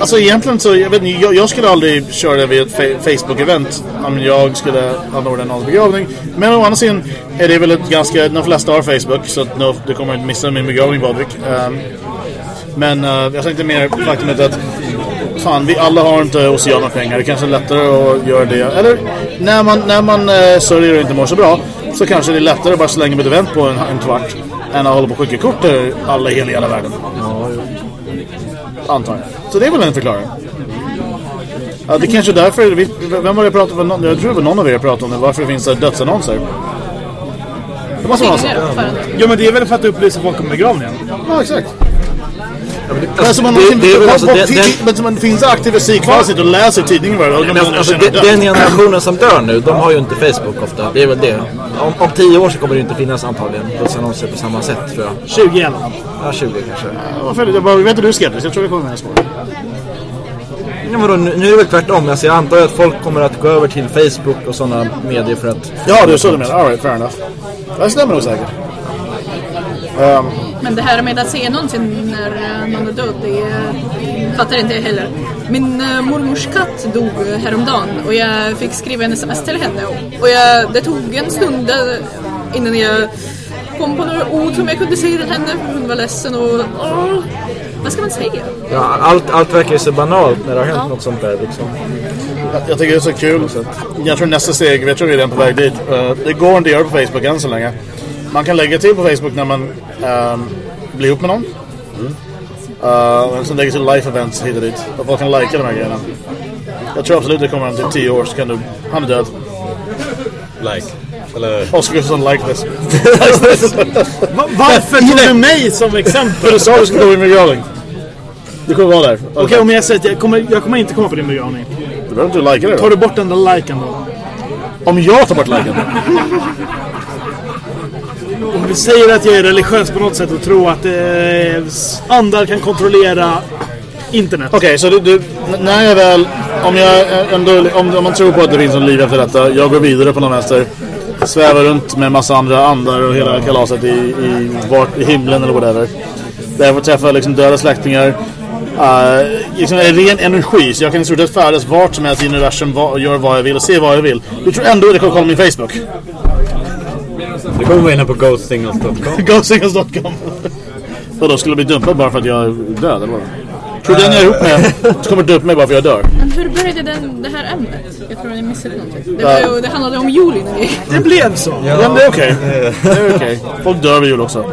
Alltså egentligen så, jag vet inte, jag, jag skulle aldrig köra det vid ett fa- Facebook-event om jag skulle anordna någons begravning. Men å andra sidan är det väl ett ganska, de flesta har Facebook så att no, du kommer inte missa min begravning Patrik. Um, men uh, jag tänkte mer faktumet att fan, vi alla har inte oceaner Det kanske är lättare att göra det. Eller när man, när man uh, sörjer och inte mår så bra så kanske det är lättare att bara slänga med event på en, en kvart än att hålla på och skicka kort till alla i hela världen. Antar jag. Så det är väl en förklaring. Ja, det kanske är därför, vi, vem var det jag pratade med? Jag tror det var någon av er pratade om det, varför det finns det dödsannonser. Det måste vara så. Ja, men det är väl för att upplysa folk om begravningen. Ja, exakt. Men som man, det- alltså men som man finns aktiva sikvar sitter och läser tidningen varje dag. Alltså, de, den generationen som dör nu, de har ju inte Facebook ofta. Det är väl det. Om, om tio år så kommer det inte finnas antagligen dödsannonser på samma sätt tror jag. 20 i alla fall. Ja, 20 kanske. Varför? Jag bara, vet inte du är skeptisk, jag tror det kommer med svårt. Ja, men då, nu, nu är det väl tvärtom. Alltså, jag antar att folk kommer att gå över till Facebook och sådana medier för att... Ja, det är så du menar. Alright, fair enough. Det stämmer nog säkert. Men det här med att se någonsin när eh, någon är död, det fattar inte jag heller. Min eh, mormors katt dog häromdagen och jag fick skriva en sms till henne. Och jag, det tog en stund eh, innan jag kom på några ord som jag kunde säga till henne. för Hon var ledsen och... Åh, vad ska man säga? Ja, allt, allt verkar ju så banalt när det har hänt något sånt där liksom. Jag, jag tycker det är så kul. Jag tror nästa steg, jag tror vi är redan på väg dit. Eh, det går inte att göra på Facebook än så länge. Man kan lägga till på Facebook när man ehm, blir ihop med någon. Uh, och sen lägger till life events hit och dit. Och folk kan likea de här grejerna. Jag tror absolut det kommer om typ 10 år så kan du... Han är död. Like. Eller... Oscar Gustafsson like this. Va- varför tog du mig som exempel? För du sa du skulle gå i begravning. Du kommer vara där. Okej, om jag säger att jag kommer, jag kommer inte komma på din begravning. Du behöver inte likea det Tar då. du bort den där liken då? Om jag tar bort liken. Om du säger att jag är religiös på något sätt och tror att eh, andar kan kontrollera internet. Okej, så du, du, när jag väl, om jag ändå, om, om man tror på att det finns en liv efter detta, jag går vidare på någon vänster, svävar runt med en massa andra andar och hela kalaset i, i, vart, i himlen eller whatever. Där jag får träffa liksom döda släktingar. Uh, liksom är ren energi, så jag kan i stort sett färdas vart som helst i universum och göra vad jag vill och se vad jag vill. Du tror ändå att jag kommer kolla min Facebook? Du kommer vara inne på ghostsingles.com. GoSingles.com Och då skulle bli dumpad bara för att jag är död eller vad? Tror du den jag är ihop med så kommer dö upp mig bara för jag dör? Men hur började den, det här ämnet? Jag tror jag missade någonting. Det, var ju, det handlade om jul innan. Det blev så. Ja, men det är okej. Det är okej. Folk dör vid jul också.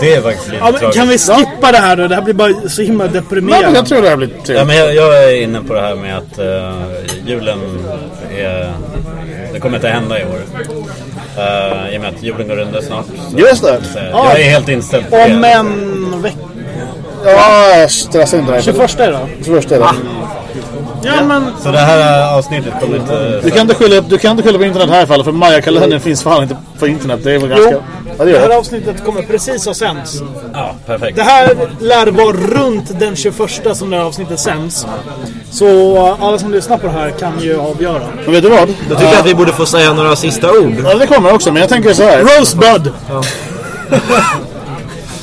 Det är faktiskt lite Ja, men kan vi skippa det här då? Det här blir bara så himla Nej, men deprimerande. jag tror det här blir Ja, trevligt. men jag, jag är inne på det här med att uh, julen är... Det kommer inte hända i år. Uh, I och med att julen går under snart. Så, Just det. så jag är helt inställd på. Om en vecka. Ja, stressa inte mig. 21 idag. 21 är det. Ja, men... Så det här avsnittet kommer inte... Du kan inte skylla, du kan inte skylla på internet här i fall för Maya-kalendern finns fan inte på internet. Det är väl ganska... Jo, Ja, det det här avsnittet kommer precis ha sänds. Ja, perfekt. Det här lär vara runt den 21 som det här avsnittet sänds. Så alla som lyssnar på det här kan ju avgöra. Men vet du vad? Jag tycker att vi borde få säga några sista ord. Ja, det kommer också, men jag tänker så här. Rosebud!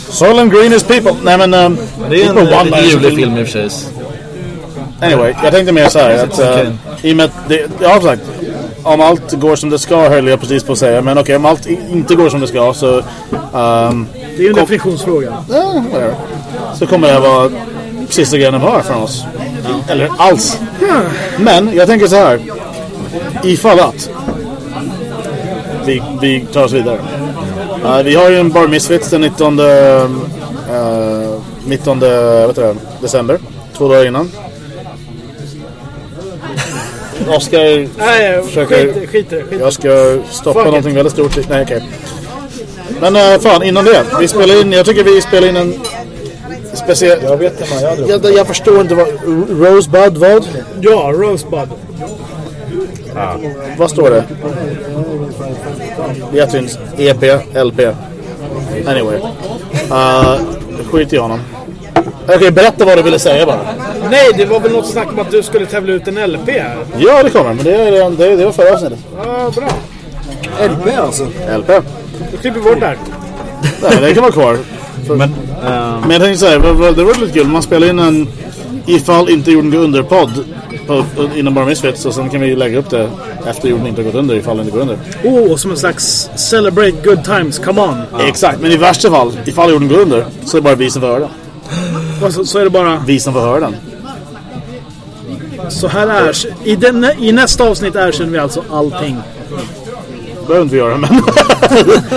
Soylent Green is people. Nej men... Um, Det är en lite man- julig film i och för sig. Anyway, jag tänkte mer så här att... Uh. I och med att det, jag har sagt... Om allt går som det ska höll jag precis på att säga. Men okej, om allt inte går som det ska så... Um, Det är ju en definitionsfråga. ja. Så kommer det vara sista grejen de hör från oss. Eller alls. Men jag tänker så här. Ifall att vi, vi tar oss vidare. Uh, vi har ju en Bar Misfits den 19, uh, 19 vet du, december. Två dagar innan. Oskar Nej, Försöker- skit, skit det. Skit. det. jag ska stoppa Fuck it. någonting väldigt stort. Nej, okej. Men uh, fan, innan det. Vi spelar in, jag tycker vi spelar in en speciell... Jag vet inte vad jag jag, jag förstår inte vad... Rosebud vad? Ja, Rosebud. Vad står det? Beatrins EP, LP. Anyway. Uh, skit i honom. Okej, berätta vad du ville säga bara. Nej, det var väl något snack om att du skulle tävla ut en LP här. Ja, det kommer. Men det, är det, det var förra avsnittet. Ja, bra. LP alltså. LP. Då klipper vi bort där. Nej, men det kan vara kvar. Men, ehm, Men jag tänkte säga, det var lite kul. Man spelar in en ifall inte jorden går under-podd på- inom bara Misfits. Och sen kan vi lägga upp det efter jorden inte har gått under ifall den inte går under. Oh, som en slags celebrate good times, come on. Exakt, men i värsta fall, ifall jorden går under så är det bara vi som får höra den. Och så, så är det bara, Vi som får höra den. så här är I, den, I nästa avsnitt erkänner vi alltså allting. behöver inte vi göra, men...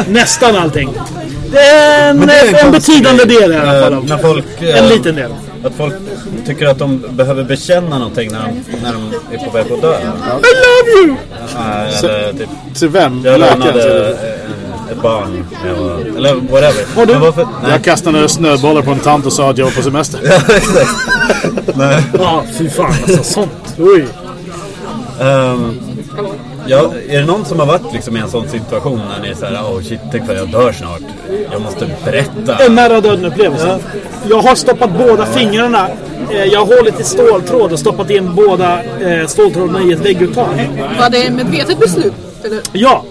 Nästan allting. Det är en, det en betydande grej. del i alla fall. eh, av- när folk... eh, En liten del. Att folk tycker att de behöver bekänna någonting när de, när de är på väg att dö. I love you! Eller typ, Till vem? jag Läkaren? Ett barn. jag var- Eller whatever. Har du- varför? Nej. Jag kastade några snöbollar på en tant och sa att jag var på semester. Nej. Ja, fy fan alltså. Sånt. Oj. Ehm, ja, är det någon som har varit liksom i en sån situation när ni är såhär oh shit, tänk vad jag dör snart. Jag måste berätta. En nära döden upplevelse. Jag har stoppat båda fingrarna. Eh, Jag har hållit i ståltråd och stoppat in båda eh, ståltrådarna i ett vägguttag. Var det medvetet beslut? Eller? Ja,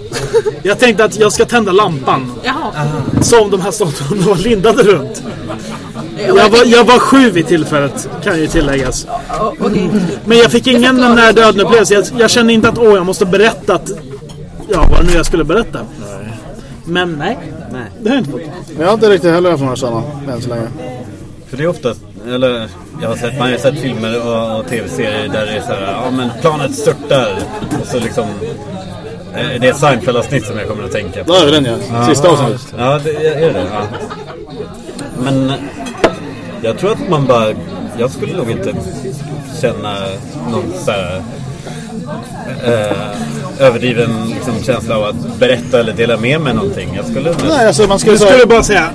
jag tänkte att jag ska tända lampan Jaha. som de här ståltrådarna var lindade runt. Jag Jag var, jag var sju vid tillfället, kan ju tilläggas. Men jag fick ingen nära döden upplevelse. Jag, jag kände inte att åh, jag måste berätta att... Ja, vad nu jag skulle berätta. Men nej, det har jag inte fått. Jag har inte riktigt heller haft några sådana än så länge. För det är oftast, eller jag har sett, man har ju sett filmer och, och tv-serier där det är såhär, ja men planet störtar. Och så liksom, eh, det är ett Seinfeld-avsnitt som jag kommer att tänka på. Då är vi den ja. Sista avsnittet. Ja, det är det. Ja. Men jag tror att man bara... Jag skulle nog inte känna någon så här, eh, överdriven liksom, känsla av att berätta eller dela med mig någonting. Jag skulle... Nej, alltså man skulle Jag skulle bara säga...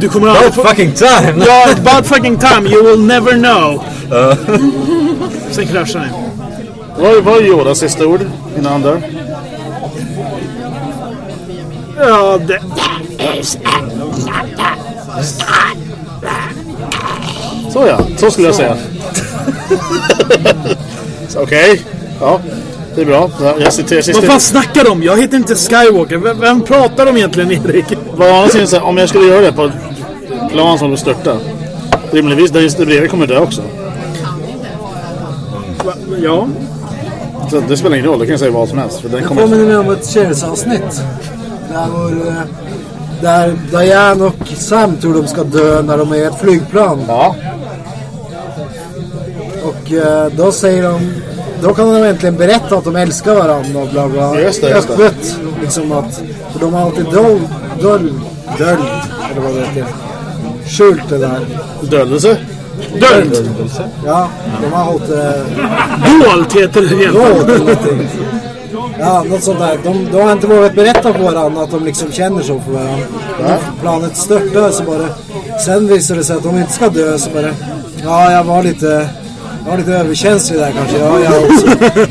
Du kommer aldrig About fucking time! Ja, about fucking time. You will never know. Sen kraschar ni. Vad är Yodas sista ord innan han dör? Ja, det... Så ja, så skulle jag säga. Okej, ja. Det är bra. Ja, Jag citerar sista... Vad fan snackar de? Jag heter inte Skywalker. Vem, vem pratar de egentligen, Erik? Vad annars är det så här, om jag skulle göra det på ett plan som vill störta. Rimligtvis, där bredvid kommer dö också. Ja. Så det spelar ingen roll, det kan jag säga vad som helst. För den Jag kommer... påminner mig om ett Cheers-avsnitt. Där, eh, där Diane och Sam tror de ska dö när de är i ett flygplan. Ja. Och eh, då säger de... Då kan de äntligen berätta att de älskar varandra och bla bla. Just det, just det. Öppet. Liksom att... För de har alltid dold... Dold... Döld. Eller vad det heter. Skjult det där. Dödelse? Döld! Ja, de har hållit det... Dolt heter det egentligen. Dold eller någonting. Ja, något sånt där. De, de har inte vågat berätta för varandra att de liksom känner så för varandra. När planet störtar så bara... Sen visar det sig att de inte ska dö så bara... Ja, jag var lite... Jag var lite överkänslig där kanske. Ja, jag också.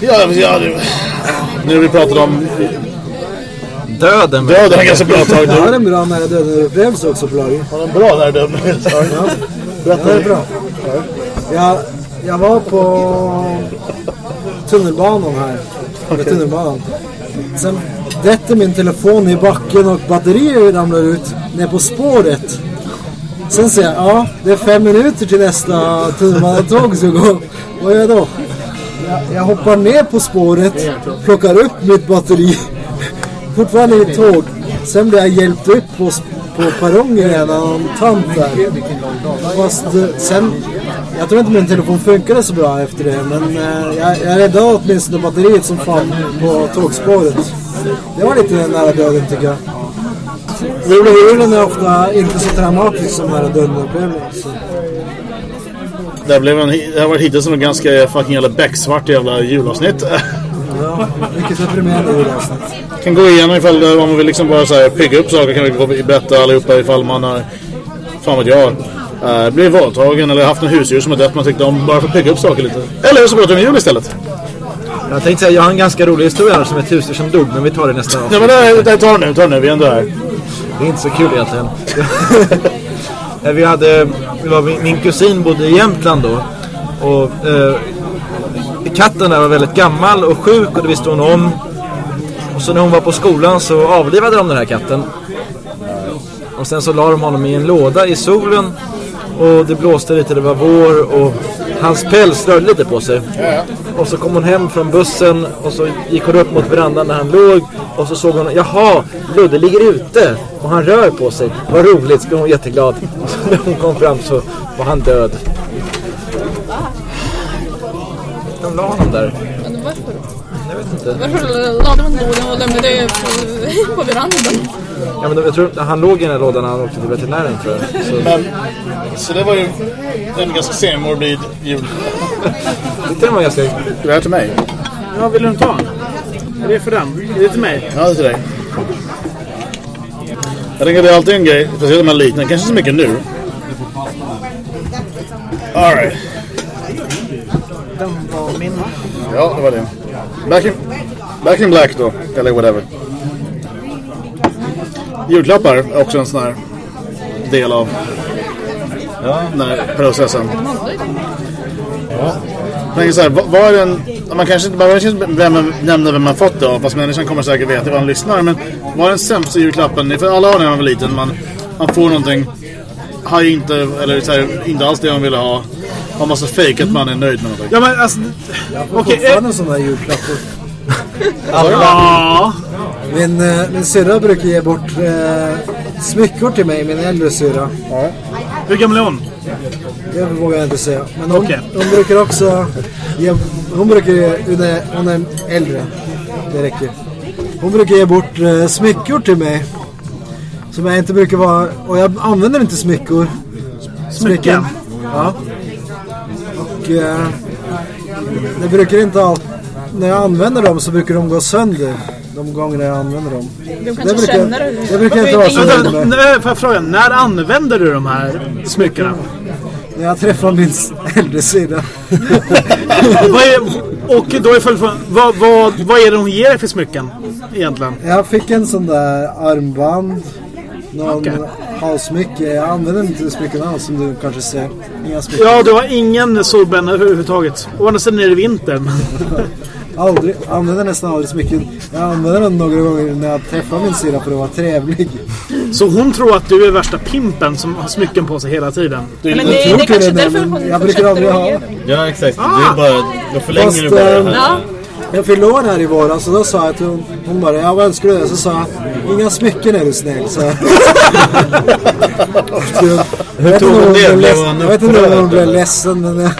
Ja, ja det, nu har vi pratat om Döden. döden ganska bra tag Jag har nu. en bra nära döden-upplevelse också på lager. Har den bra där döden? Ja, det är bra. Jag, jag var på tunnelbanan här. Med tunnelbanan. Sen dette min telefon i backen och batteriet ramlar ut ner på spåret. Sen säger jag, ja det är fem minuter till nästa tunnelbanetåg ska gå. Vad gör jag då? Jag, hoppar ner på spåret, plockar upp mitt batteri. Fortfarande i tåg. Sen blir jag hjälpt upp på, på perrongen igen annan en tant där. Fast eh, sen, jag tror inte min telefon funkade så bra efter det. Men eh, jag, jag räddade åtminstone batteriet som fan på tågspåret. Det var lite nära döden tycker jag. Julen är ofta inte så traumatisk som döden-upplevelser. Det, här blev en, det har varit hittills en ganska fucking jävla becksvart jävla julavsnitt. Ja, mycket deprimerande julavsnitt. kan gå igenom ifall det- om man vill liksom bara så här pigga upp saker kan vi gå- berätta allihopa ifall man har fan vet jag äh, blivit våldtagen eller haft en husdjur som har dött man tyckte om bara för att pigga upp saker lite. Eller så pratar vi om jul istället. Jag tänkte säga, jag har en ganska rolig historia här som ett husdjur som dog, men vi tar det nästa Ja avsnitt. men det, det tar det nu, ta det nu, vi är ändå här. Det är inte så kul egentligen. Vi hade, min kusin bodde i Jämtland då. Och eh, katten där var väldigt gammal och sjuk och det visste hon om. Och så när hon var på skolan så avlivade de den här katten. Och sen så la de honom i en låda i solen. Och det blåste lite, det var vår och hans päls rörde lite på sig. Och så kom hon hem från bussen och så gick hon upp mot verandan där han låg. Och så såg hon, jaha, Ludde ligger ute och han rör på sig. Vad roligt, så blev hon jätteglad. Och så när hon kom fram så var han död. La honom där. Men varför då? Jag vet inte. Varför lade man lådan och lämnade det på, på verandan? Ja, men jag tror han låg i den här lådan när han åkte till veterinären tror jag. Så Men, så det var ju en ganska senmorbid jul. det var ganska... Det här till mig. Ja, vill du inte ha en? Är det för den? Är det till mig? Ja, det är till dig. Jag tänker det är alltid en grej, speciellt om man är liten, kanske så mycket nu. Alright. Var min. Ja, det var det. Back in, back in black då, eller whatever. Julklappar är också en sån här del av den här processen. Jag tänker så här, vad, är den... Man kanske inte behöver nämna vem man fått det av, fast människan kommer säkert veta vad han lyssnar. Men vad är den sämsta julklappen? För alla har när man var liten, man, man får någonting, har inte, eller så här, inte alls det man ville ha. Man måste fejka att man är nöjd med någonting. Ja, men alltså... Okej, eh, Fortfarande sådana här julklappar. ja. Min, eh, min syrra brukar ge bort eh, smyckor till mig, min äldre syrra. Hur gammal är hon? Det vågar jag inte säga. Men hon, Okej. hon brukar också... Ge, hon brukar ge... Hon är, hon är äldre. Det räcker. Hon brukar ge bort eh, smyckor till mig. Som jag inte brukar vara... Och jag använder inte smyckor. Smycken? Ja. Eh, det brukar inte allt... När jag använder dem så brukar de gå sönder. De gånger jag använder dem. Du kanske brukar, känner det. det brukar inte vara så nej, får jag fråga, när använder du de här smyckena? När jag träffar min äldre är, och då är följdfrågan, vad, vad, vad är det hon ger dig för smycken? Egentligen? Jag fick en sån där armband. Någon Okej. Halsmycke. Jag använder inte smycken alls som du kanske ser. Inga smycken. Ja, du har ingen solbränna överhuvudtaget. Å andra sidan är det vinter. Men... Aldrig, använder nästan aldrig smycken. Jag använder den några gånger när jag träffar min syrra för att vara trevlig. Så hon tror att du är värsta pimpen som har smycken på sig hela tiden. Men det, Jag det tror är inte kanske det, därför men hon jag brukar fortsätter aldrig att ha. Ja, exakt. Ah! Det är bara, då förlänger Fast, du bara det här. Ja, Jag fyllde år här i våras och då sa jag till hon, hon bara, ja vad önskar du? Så sa jag, inga smycken är du snäll. Så. Vet tog hon det? blev hon Jag vet inte om hon blev ledsen men jag,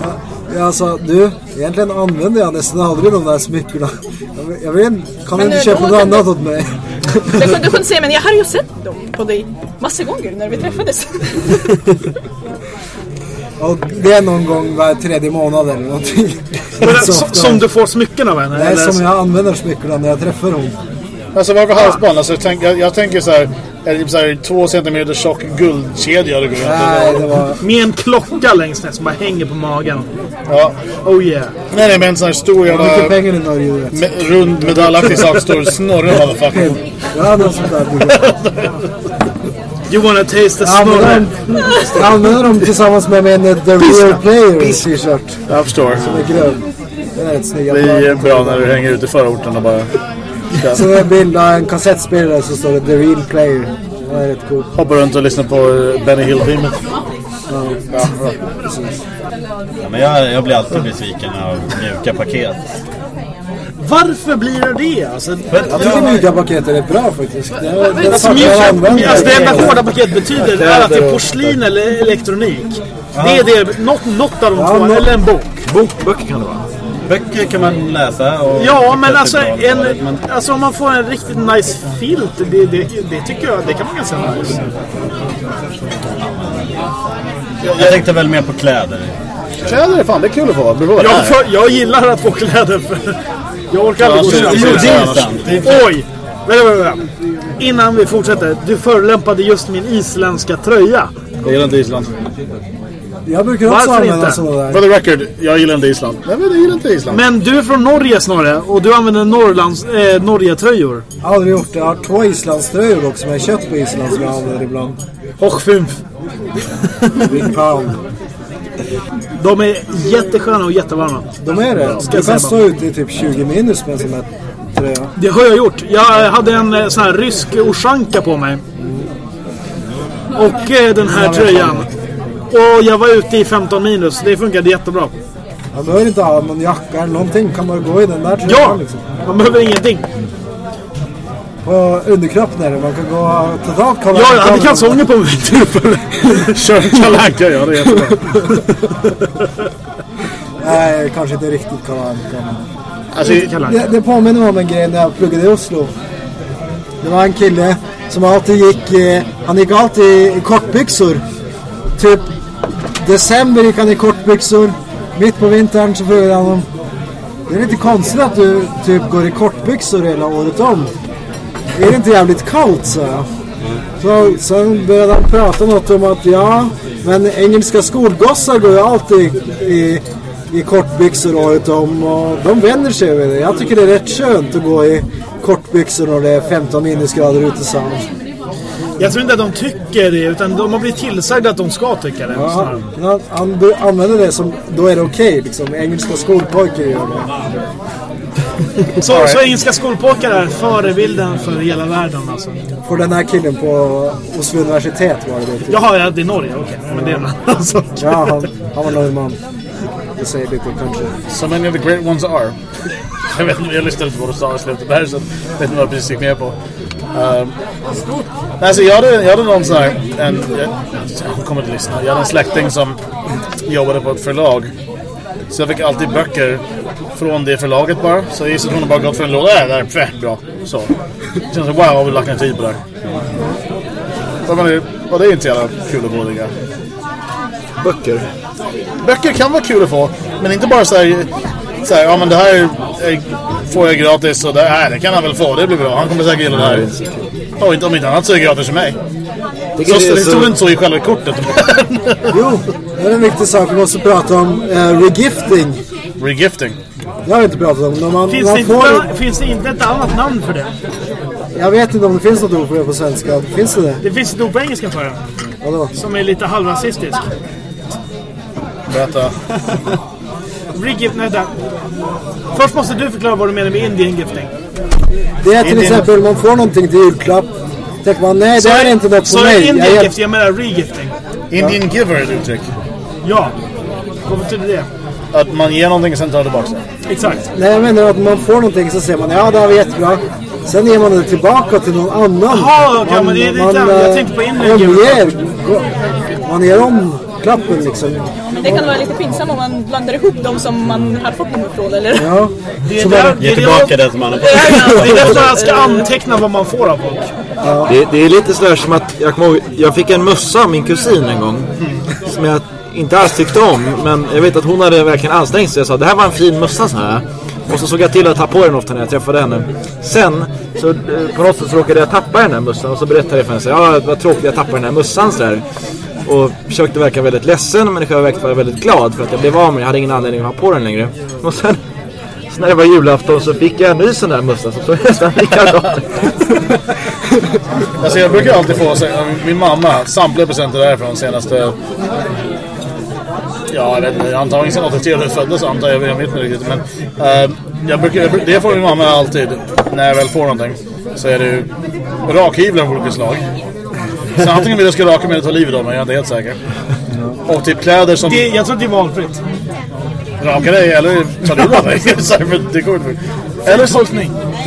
jag, jag sa, du egentligen använder jag nästan aldrig de där smyckena. Jag, vet- jag vet inte, kan du inte köpa något annat åt mig? Du kunde, du kunde säga, men jag har ju sett dem på dig massa gånger när vi träffades. Och det är någon gång var tredje månad eller någonting. Så som, du får smycken av henne? Nej, eller? som jag använder smyckena när jag träffar hon. Alltså varför halsband? Alltså, jag, tänk, jag, jag tänker så här, är det typ så här två centimeter tjock guldkedja du går runt Nej, med? det var... Med en klocka längst ner som bara hänger på magen. Ja. Oh yeah. Nej, nej, men en sån här stor Hur mycket jävla pengar i Norge du vet. me, rund medaljaktig sak står snorre motherfucker. Jag hade något sånt där. You wanna taste the Jag använder dem, jag tillsammans med min The Real Player t-shirt. Jag förstår. Som är grön. Den är rätt snygg. Det är bra när du hänger ute i förorten och bara Så det är en bild av en kassettspelare så står det The Real Player. Det är rätt coolt. hoppar runt och lyssnar på eh, Benny Hill-teamet. Ja. Ja, men jag, jag blir alltid besviken av mjuka paket. Varför blir det det? Alltså, Jag tycker mjuka paket är rätt bra faktiskt. Det är, det är Alltså, jag mjuka, alltså det enda hårda paket betyder är att det är porslin eller elektronik. Det är det, något, något av de Ja, två, nå- eller en bok. Bok, böcker kan det vara. Böcker kan man läsa och... Ja, men alltså, bra. en, Men alltså om man får en riktigt nice filt, det, det, det tycker jag, det kan vara ganska nice. jag tänkte väl mer på kläder. Kläder är fan, det är kul att få. Det Jag, jag gillar att få kläder för jag orkar aldrig gå så- Jo, det är sant. Oj! Vänta, vänta, vänta. Innan vi fortsätter. Du förolämpade just min isländska tröja. Jag gillar inte Island. Jag brukar också Varför använda inte? sådana där. For the record, jag gillar inte Island. Nej men jag gillar inte Island. Men du är från Norge snarare och du använder Norrlands, eh, Norge-tröjor. Aldrig gjort det. Jag har två islandströjor också som jag köpt på Island som jag använder ibland. Och fymf. Big pound. De är jättesköna och jättevarma. De är det. jag Du kan stå ute i typ 20 minus med en sån där tröja. Det har jag gjort. Jag hade en eh, sån här rysk Ushanka på mig. Och eh, den här tröjan. Och jag var ute i 15 minus. Det funkade jättebra. Man behöver inte ha någon jacka eller någonting. Kan bara gå i den där tröjan Ja! liksom. Man behöver ingenting. På underkroppen. Man kan gå totalt kan Ja, jag hade kalsonger på mig. Kör Kalle Anka, ja det är jättebra. Nej, kanske inte riktigt Kalle Anka. Alltså, Det, det påminner om en grej när jag pluggade i Oslo. Det var en kille som alltid gick, eh, han gick alltid i kortbyxor. Typ december gick han i kortbyxor. Mitt på vintern så frågade jag honom. Det är lite konstigt att du typ går i kortbyxor hela året om. Är det inte jävligt kallt så jag. Så sen började han prata något om att ja, men engelska skolgossar går ju alltid i, i kortbyxor året om och de vänjer sig vid det. Jag tycker det är rätt skönt att gå i kortbyxor när det är 15 minusgrader ute så. Jag tror inte att de tycker det, utan de har blivit tillsagda att de ska tycka det. Ja, han, han använder det som, då är det okej liksom. Engelska skolpojkar gör det. Så, så engelska skolpojkar är förebilden för hela världen alltså. För den här killen på Oslo universitet var det det. typ. Jaha, ja, det är Norge, okej. Men det är en annan sak. Ja, han, han var norrman. Det säger lite kanske. So many of the great ones are. jag vet inte, jag lyssnade inte på vad du sa i slutet där så jag vet inte vad jag precis gick med på. Um, alltså jag hade, jag hade någon sån här, en, jag, hon kommer inte lyssna. Jag hade en släkting som jobbade på ett förlag. Så jag fick alltid böcker från det förlaget bara. Så jag gissar att hon bara gått för en låda. Äh, det där är fett bra. Så. Det känns som wow, har lagt ner tid på det här. Men, Och det är inte så jävla kul att få jag. Böcker. Böcker kan vara kul att få, men inte bara så här, så här ja men det här är, får jag gratis och det, nej, det kan han väl få, det blir bra. Han kommer säkert gilla det här. Och inte, om inte annat så är det gratis för mig. Så, det är det så- stod inte så i själva kortet. Jo, det är en viktig sak. Vi måste prata om eh, regifting. Regifting. Det har vi inte pratat om. När man, Finns man det, får, inte, finns det inte ett annat namn för det? jag vet inte om det finns något ord för det på svenska. Finns det det? Det finns ett ord på engelska för det. Vadå? Som är lite halvrasistisk. Berätta. Regift, nej, där. Först måste du förklara vad du menar med Indian gifting. Det är till Indian- exempel man får någonting till julklapp. Tänker man nej det här är inte något Så för mig. Indian Jag är- gifting, jag menar regifting. Indian giver är ett uttryck. Ja. Vad betyder det? Att man ger någonting och sen tar tillbaka det. Exakt. Nej, jag menar att man får någonting så säger man ja det här var jättebra. Sen ger man det tillbaka till någon annan. Jaha, okej, men det är lite annat. Jag eh, tänkte på inlägg. omger, Man ger om klappen liksom. Det kan vara lite pinsamt om man blandar ihop dem som man har fått dem ifrån, eller? Ja. Det är Så där- Ge tillbaka det som man har fått. det är därför man ska anteckna vad man får av folk. Det, det är lite sådär som att jag, ihåg, jag fick en mössa av min kusin en gång. Som jag inte alls tyckte om. Men jag vet att hon hade verkligen ansträngt sig. Jag sa det här var en fin mössa så här. Och så såg jag till att ta på den ofta när jag träffade henne. Sen så eh, på något sätt så råkade jag tappa den här mössan. Och så berättade jag för henne så ja vad tråkigt jag tappade den här mössan så där. Och försökte verka väldigt ledsen men i själva verket var jag väldigt glad för att jag blev av med den. Jag hade ingen anledning att ha på den längre. Och sen så när det var julafton så fick jag en ny sån där mössa som såg nästan likadan. Alltså jag brukar alltid få, min mamma, samtliga presenter därifrån senaste... Ja, jag vet inte, antagligen sen 83 när jag föddes antar jag, jag vet inte riktigt. Men eh, jag, brukar- det får min mamma alltid, när jag väl får någonting. Så är det ju rakhyvlar av olika slag. Så antingen vill jag ska raka mig eller ta livet av mig, jag är inte helt säker. Och typ kläder som... Det, jag tror att det är valfritt. Raka dig eller ta livet av för det kommer inte- eller, så,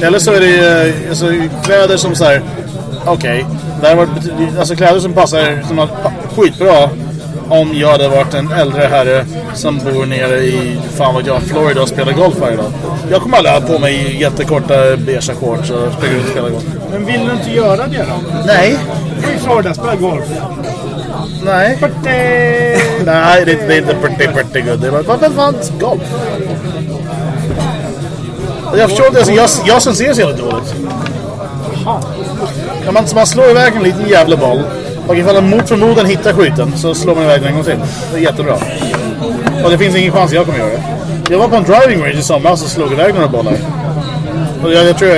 eller så är det eh, alltså, kläder som så här. Okej, var alltså kläder som passar som pa- skitbra om jag hade varit en äldre herre som bor nere i fan vad jag, Florida och spelar golf varje dag. Jag kommer aldrig ha på mig jättekorta beigea shorts och springa ut och spela golf. Men vill du inte göra det då? Nej. Florida, spela golf. Nej. Nej, det, är inte good. Det är bara, vad fan, golf? Jag förstår inte, alltså, jag, jag som ser så jävla dåligt. När man, man slår iväg en liten jävla boll och ifall man mot förmodan hittar skiten så slår man iväg den en gång till. Det är jättebra. Och det finns ingen chans jag kommer göra det. Jag var på en driving range i somras och slog iväg några bollar. Och jag, jag tror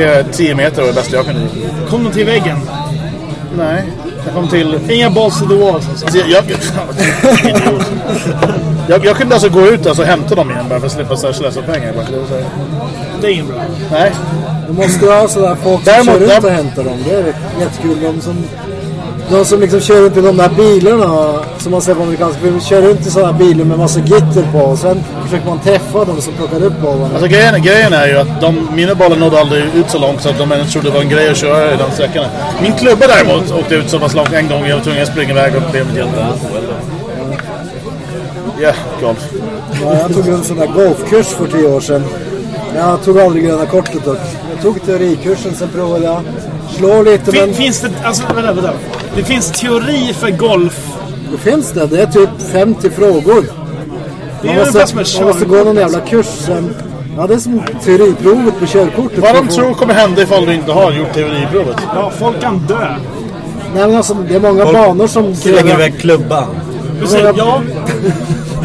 jag är 10 meter var det bästa jag kunde. Kom du till väggen? Nej, jag kom till... Inga balls to the walls alltså. Alltså, jag, jag, jag, jag kunde alltså gå ut alltså, och hämta dem igen bara för att slippa så här, slösa pengar. Bara, det är ingen bra. Nej. Du måste ha sådär folk som Däremot- kör där- och hämtar dem. Det är jättekul. De som, de som liksom kör runt i de där bilarna som man ser på amerikanska filmer. Kör runt i sådana bilar med massa gitter på. Och sen försöker man träffa dem som plockar upp bollarna. Alltså, grejen, grejen är ju att de, mina bollar nådde aldrig ut så långt så att de ens trodde det var en grej att köra i den sträckan. Min klubba däremot åkte ut så pass långt en gång. Jag var tvungen att springa iväg och blev mitt hjälte. Ja, golf. Ja, jag tog en sån där golfkurs för tio år sedan. Jag tog aldrig gröna kortet dock. Jag tog teorikursen, sen provade jag. Slår lite Fin, men... Finns det, alltså vänta, vänta. Det finns teori för golf. Det finns det. Det är typ 50 frågor. Det Man måste, man måste gå någon jävla kurs sen. Ja, det är som teoriprovet på körkortet. Vad de tror kommer hända ifall du inte har gjort teoriprovet. Ja, folk kan dö. Nej, men alltså, det är många banor som Slänger iväg klubban. Du säger ja.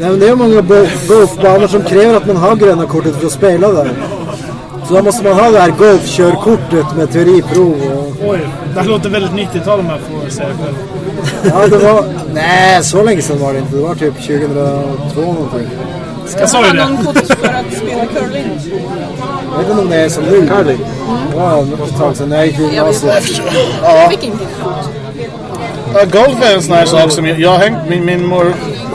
Nej, men det är många golfbanor som kräver att man har gröna kortet för att spela där. Så då måste man ha det här golfkörkortet med teoriprov och... Oj, det här låter väldigt 90-tal om jag får säga själv. Ja, det var... Nej, så länge sedan var det inte. Det var typ 2002 någonting. Jag sa ju det. någon kort för att spela curling? Jag vet inte om det är som nu. Curling? Ja, det var ett tag sedan. Jag gick i gymnasiet. Jag fick inte kort. Ja, golf är en sån här sak som jag, jag har hängt, min, min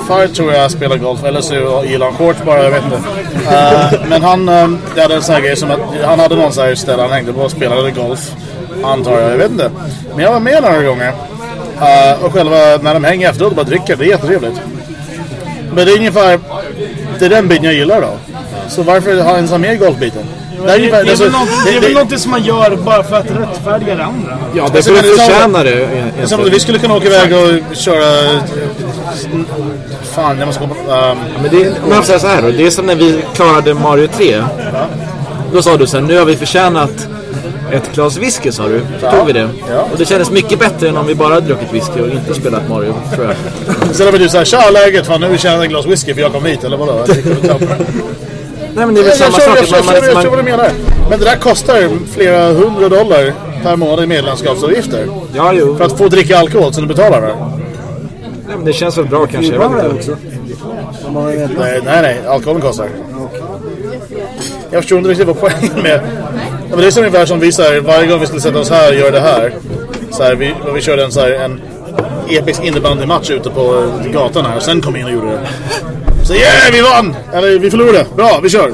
Far tror jag spelar golf, eller så gillar han shorts bara, jag vet inte. Uh, men han um, det hade en sån här grej som att han hade någon sån här ställe han hängde på och spelade golf. Antar jag, jag vet inte. Men jag var med några gånger. Uh, och själva när de hänger efteråt och bara dricker, det är jättetrevligt. Men det är ungefär, det är den biten jag gillar då. Så varför har en med golfbiten? Det är, det, är alltså, väl något, det är det- väl det- någonting som man gör bara för att rättfärdiga det andra. Ja, det Alltså, är men det är förtjänar det. Som att vi skulle kunna åka iväg och köra... Fan, jag måste komma på... Um, Men det, jag säger så här då. Det är som när vi klarade Mario 3. Då sa du så här, nu har vi förtjänat ett glas whisky sa du. Så tog vi det. Ja. Och det kändes mycket bättre än om vi bara hade druckit whisky och inte spelat Mario, tror jag. Sen har vi du såhär, tja läget, fan nu vi tjänat ett glas whisky för jag kom hit, eller vadå? Nej men det är väl Jag samma sak. jag förstår, vad du menar. Men det där kostar flera hundra dollar per månad i medlemskapsavgifter. Ja, jo. För att få dricka alkohol som du betalar det. Nej, men det känns väl bra kanske. Jag Bra vet inte. Nej, nej, nej. Alkoholen kostar. Jag förstår inte riktigt vad poängen med... Ja, men det är som ungefär som vi så här, varje gång vi skulle sätta oss här och göra det här. Så här, vi, vi körde en, så här, en episk innebandymatch ute på gatan här och sen kom vi in och gjorde det. Så yeah, vi vann! Eller vi förlorade. Bra, vi kör.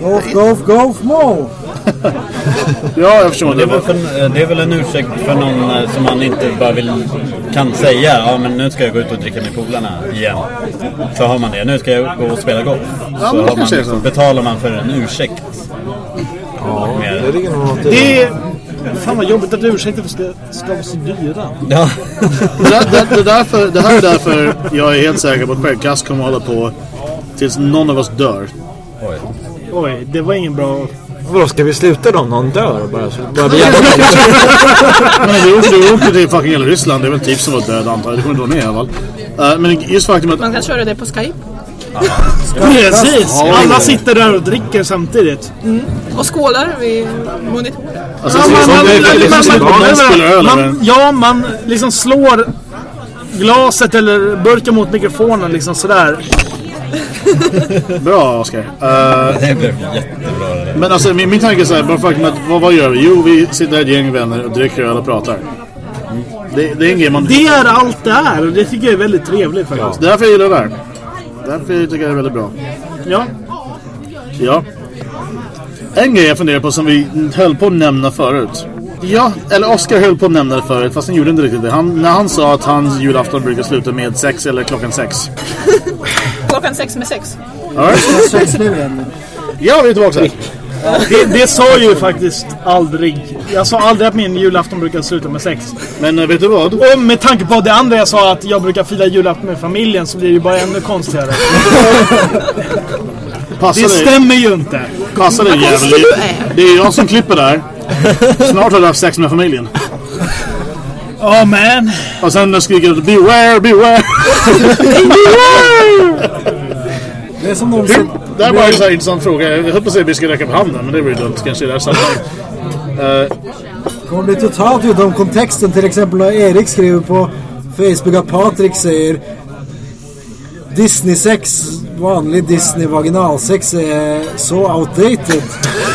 Golf, golf, golf, mo! Ja, jag förstår. Det är, väl för, det är väl en ursäkt för någon eh, som man inte bara vill, kan säga Ja men nu ska jag gå ut och dricka med polarna igen Så har man det, nu ska jag gå och spela golf Ja, Så, har man, så. så betalar man för en ursäkt Ja, det Det. Fan vad jobbigt att ursäkter ska, ska vara så dyra. Ja, Det, där- det, det, därför, det här är därför jag är helt säker på att skäggkast kommer att hålla på tills någon av oss dör. Oj, det var ingen bra... Vadå, ska vi sluta då om någon dör? Bara, så, bara vi Men du åker, du åker till fucking hela Ryssland. Det är väl typ som var död antar jag. Det kommer inte vara med i alla fall. Eh, men just faktum att... Man kan köra det på Skype. Precis! Ja, Alla sitter där och dricker samtidigt. Och skålar vid monitor. Alltså, Ja, det är man, som- man, det är- det är man, som man, att någon spelar öl man, eller- man, ja, man liksom slår glaset eller burken mot mikrofonen liksom sådär. Bra Oskar. Eh, det blev jättebra det där. men alltså min, min tanke är så här, bara faktum att vad, vad gör vi? Jo, vi sitter här ett gäng vänner och dricker öl och pratar. Det, det är en grej man... Det är allt det är och det tycker jag är väldigt trevligt faktiskt. Det är därför jag gillar det här. Därför tycker jag det är väldigt bra. Ja. Ja. En grej jag funderar på som vi höll på att nämna förut. Ja, eller Oscar höll på att nämna det förut fast han gjorde inte riktigt det. Han, när han sa att hans julafton brukar sluta med sex eller klockan sex. Klockan sex med sex. All right. Sex nu igen. Ja, vi är tillbaka. Det, det sa ju faktiskt aldrig. Jag sa aldrig att min julafton brukar sluta med sex. Men eh, vet du vad? Och med tanke på det andra jag sa att jag brukar fira julafton med familjen så blir det ju bara ännu konstigare. Passa Det dig. stämmer ju inte. Passa dig jävel. Det är jag som klipper där. Snart har du haft sex med familjen. Ja men. Och sen skriker du beware, beware. Det är som de som... det här var en sån intressant fråga. Jag höll på att säga att vi ska räcka upp handen, men det blir dumt kanske i det här sammanhanget. Eh, kommer bli totalt utom kontexten. Till exempel när Erik skriver på Facebook att Patrik säger Disney-sex, vanlig Disney vaginalsex är så outdated.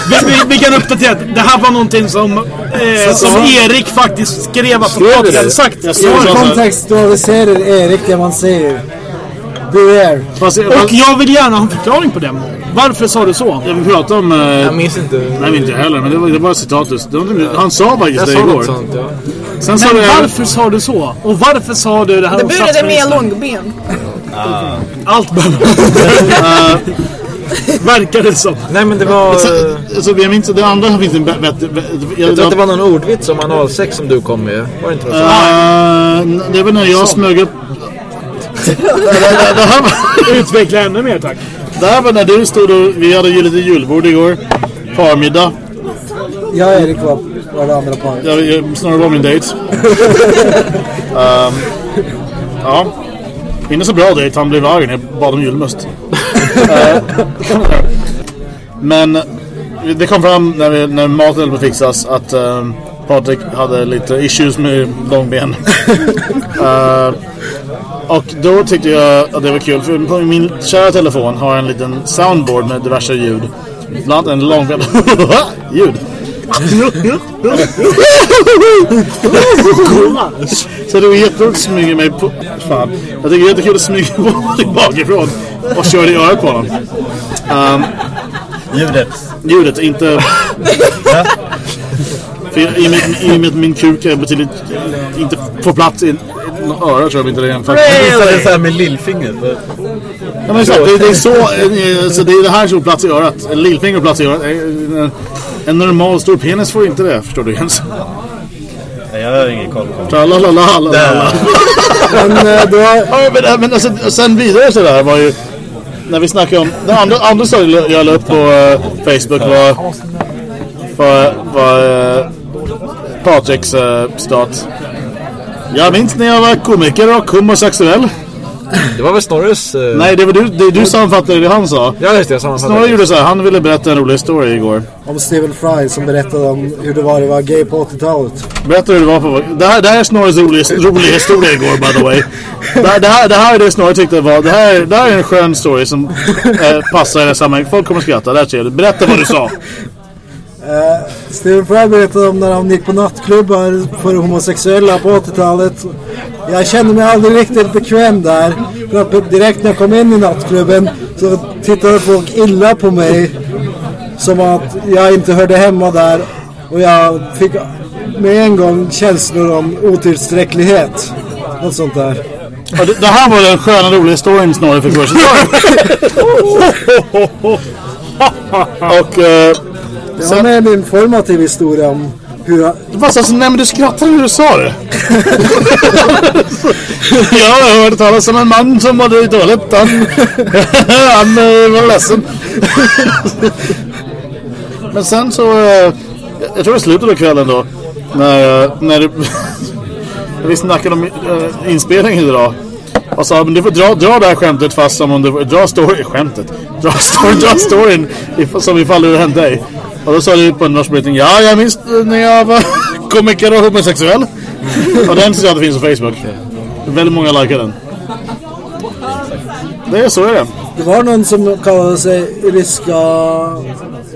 Vi, vi, vi kan uppdatera. Det här var någonting som, eh, som Erik faktiskt skrev att Patrik det? hade sagt. Jag I skrev så vår här. kontext dualiserar Erik det man säger. Beware. Fast, Och jag vill gärna ha en förklaring på det. Varför sa du så? jag vill prata om... eh, Jag minns inte. Nej, inte jag heller, men det var, det var citatus. Det var, inte- han sa faktiskt Jag det igår. sånt, ja. Sen sa Men det varför sa du så? Och varför sa du det här Det började med långben. Allt behöver Verkar det som. Nej men det var... Sen, alltså, jag minns det andra finns en bättre... Jag tror att det var någon ordvits om analsex som du kom med. Var det inte något sånt? Uh, det var när jag smög upp... det, det, det, här var, Utveckla ännu mer tack. det här var när du stod och... Vi hade ju lite julbord igår. Parmiddag. Jag och Erik var, var det andra paret. Jag, jag snarare var min dejt. um, ja. Inte så bra dejt. Han blev arg när jag bad om julmust. Eh, men det kom fram när, vi, när maten höll på att fixas att um, Patrik hade lite issues med långben. Eh, och då tyckte jag att det var kul för på min kära telefon har jag en liten soundboard med diverse ljud. Bland en långben ljud. Så det var jätteroligt att smyga mig på... Fan. Jag tycker det är jättekul att smyga på mig bakifrån och köra i örat på honom. Um, Ljudet. ljudet, inte... För i, i, med- I och med att min kuk är betydligt... Inte får plats i i örat tror jag inte det är en faktor. Really? Så här med lillfingret. Ja, men exakt, det, det är så... eh, Så det är det här som får plats i örat. Lillfinger får plats i örat. En, en normal stor penis får inte det, förstår du Jens. Nej, Jag har ingen koll på det. Men eh, då... Ja, men, äh, men alltså, sen vidare så där var ju när vi snackade om det andra, andra stället jag la upp på eh, Facebook var var, var uh, Patriks uh, stat. Jag minns när jag var komiker och homosexuell. Det var väl Snorres... eh, Nej, det var du, det, du sammanfattade det han sa. Ja just det, jag sammanfattade. Snarare gjorde så här, han ville berätta en rolig story igår. Om Stephen Fry som berättade om hur det var att vara gay på 80-talet. Berätta hur det var på... Det här, det här är Snorres roliga, roliga historia igår by the way. Det, här- det, här, det här är det Snorre tyckte var... Det här, det här är en skön story som eh, passar i det här sammanhanget. Folk kommer skratta. Där ser du. Berätta vad du sa. Uh, Stephen Fry berättade om när han gick på nattklubbar för homosexuella på 80-talet. jag kände mig aldrig riktigt bekväm där. För att direkt när jag kom in i nattklubben så tittade folk illa på mig. Som att jag inte hörde hemma där. Och jag fick med en gång känslor om otillsträcklighet. Något sånt där. Ja, det, det här var den sköna roliga storyn Snorre fick för sig. Och... Eh, Det var en informativ historia om hur jag... Fast alltså, nej men du skrattade när du sa det. ja, jag hörde talas om en man som mådde dåligt. Han, han eh, var ledsen. men sen så... Eh, jag tror det slutade av kvällen då. När, eh, när vi snackade om inspelningen idag. Och sa, men du får dra, dra det här skämtet fast som om du dra story, skämtet. Dra, story, dra storyn som ifall det hände dig. Och då sa du på en norskbrytning, ja jag minns när jag var komiker och homosexuell. och den ser jag att det finns på Facebook. Väldigt många likar den. Det är så är det. Det var någon som kallade sig ryska...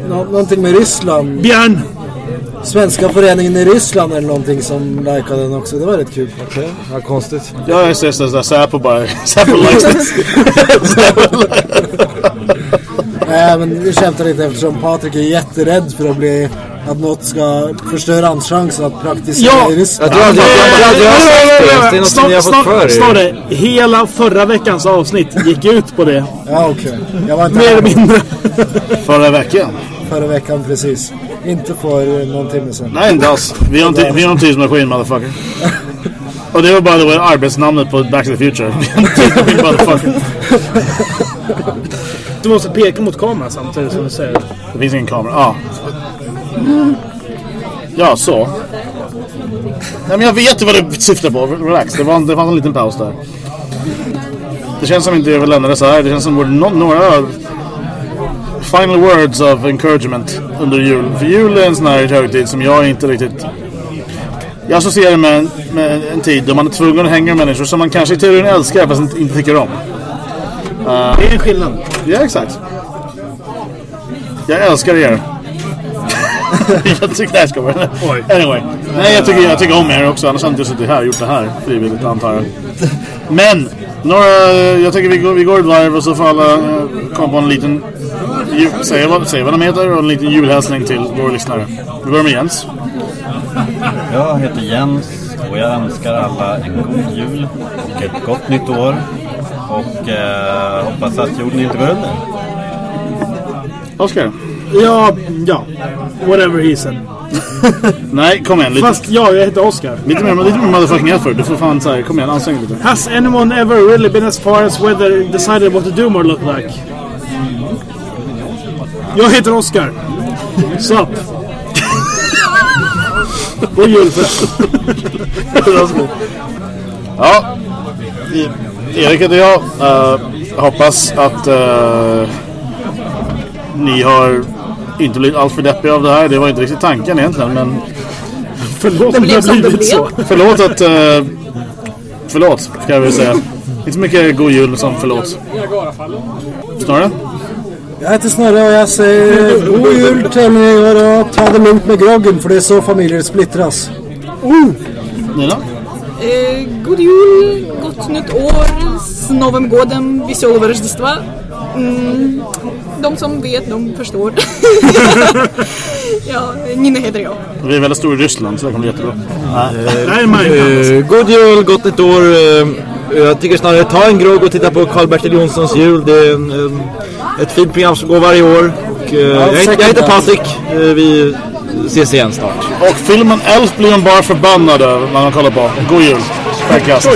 Nå, någonting med Ryssland. Björn! Svenska föreningen i Ryssland eller någonting som likade den också. Det var rätt kul. Okej, ja, konstigt. Ja, det. just det, Säpo bara... Säpo likes this. Nej men vi skämtar lite eftersom Patrik är jätterädd för att bli... Att något ska förstöra hans chans att praktisera Ja! i Ryssland. Jag tror aldrig jag, har sagt det. Det är något som ni har fått för er. Snorre, hela förra veckans avsnitt gick ut på det. Ja okej. Jag var inte Mer eller mindre. Förra veckan. förra veckan precis. Inte för någon timme sedan. Nej, inte alls. Vi har en, vi har en tidsmaskin, motherfucker. Och det var by the way arbetsnamnet på Back to the Future. Du måste peka mot kameran samtidigt som du säger det. Det finns ingen kamera. Ja. Ja, så. Nej, men jag vet ju vad du syftar på. Relax. Det, var, det fanns en liten paus där. Det känns som inte jag vill lämna det så här. Det känns som borde nå- några final words of encouragement under jul. För jul är en sån här högtid som jag inte riktigt... Jag associerar med, en- med en tid då man är tvungen att hänga med människor som man kanske i teorin älskar fast inte, inte tycker om. Det är en skillnad. Ja, exakt. Jag älskar er. jag tycker det här ska vara... Anyway. Nej, jag tycker, jag tycker om er också. Annars hade jag inte suttit här och gjort det här frivilligt, antar jag. Men, några, jag tycker vi går, vi går ett varv och så får alla eh, komma på en liten... Ju, säga, vad, säga vad de heter och en liten julhälsning till våra lyssnare. Vi börjar med Jens. Jag heter Jens och jag önskar alla en god jul och ett gott nytt år. Och eh, hoppas att jorden inte går under. Oskar. Ja, ja. Whatever he said. Nej, kom igen. Lite, Fast ja, jag heter Oscar. lite mer, lite mer motherfucking effort. Du får fan säga, kom igen, ansträng lite. Has anyone ever really been as far as whether decided what to do more look like? Jag heter Oscar. Sup? God jul förresten. Ja, Erik heter jag. Uh, hoppas att eh, ni har inte blivit alltför deppiga av det här. Det var inte riktigt tanken egentligen, men Förlåt Det blev har som det blivit blev. så. förlåt att... Uh, förlåt, ska jag väl säga. Inte så mycket god jul som förlåt. Snarare? Jag heter Snorre och jag säger god jul till er och ta det lugnt med groggen för det är så familjer splittras. Nina? Eh, god jul, gott nytt år, с Новым годом, веселого Рождества. Mm, de som vet, de förstår. ja, Nina heter jag. Vi är väldigt stora i Ryssland så det kommer bli jättebra. Det här är Minecraft. Eh, god jul, gott nytt år. Eh, jag tycker snarare ta en grogg och titta på Karl-Bertil Jonssons jul. Det är en, en, ett fint program som går varje år. Och, eh, jag, heter- jag heter Patrik. Eh, vi ses igen snart. Och filmen Elf blir man bara förbannad över när man kollar på. God jul. Tack, Så ja. Så.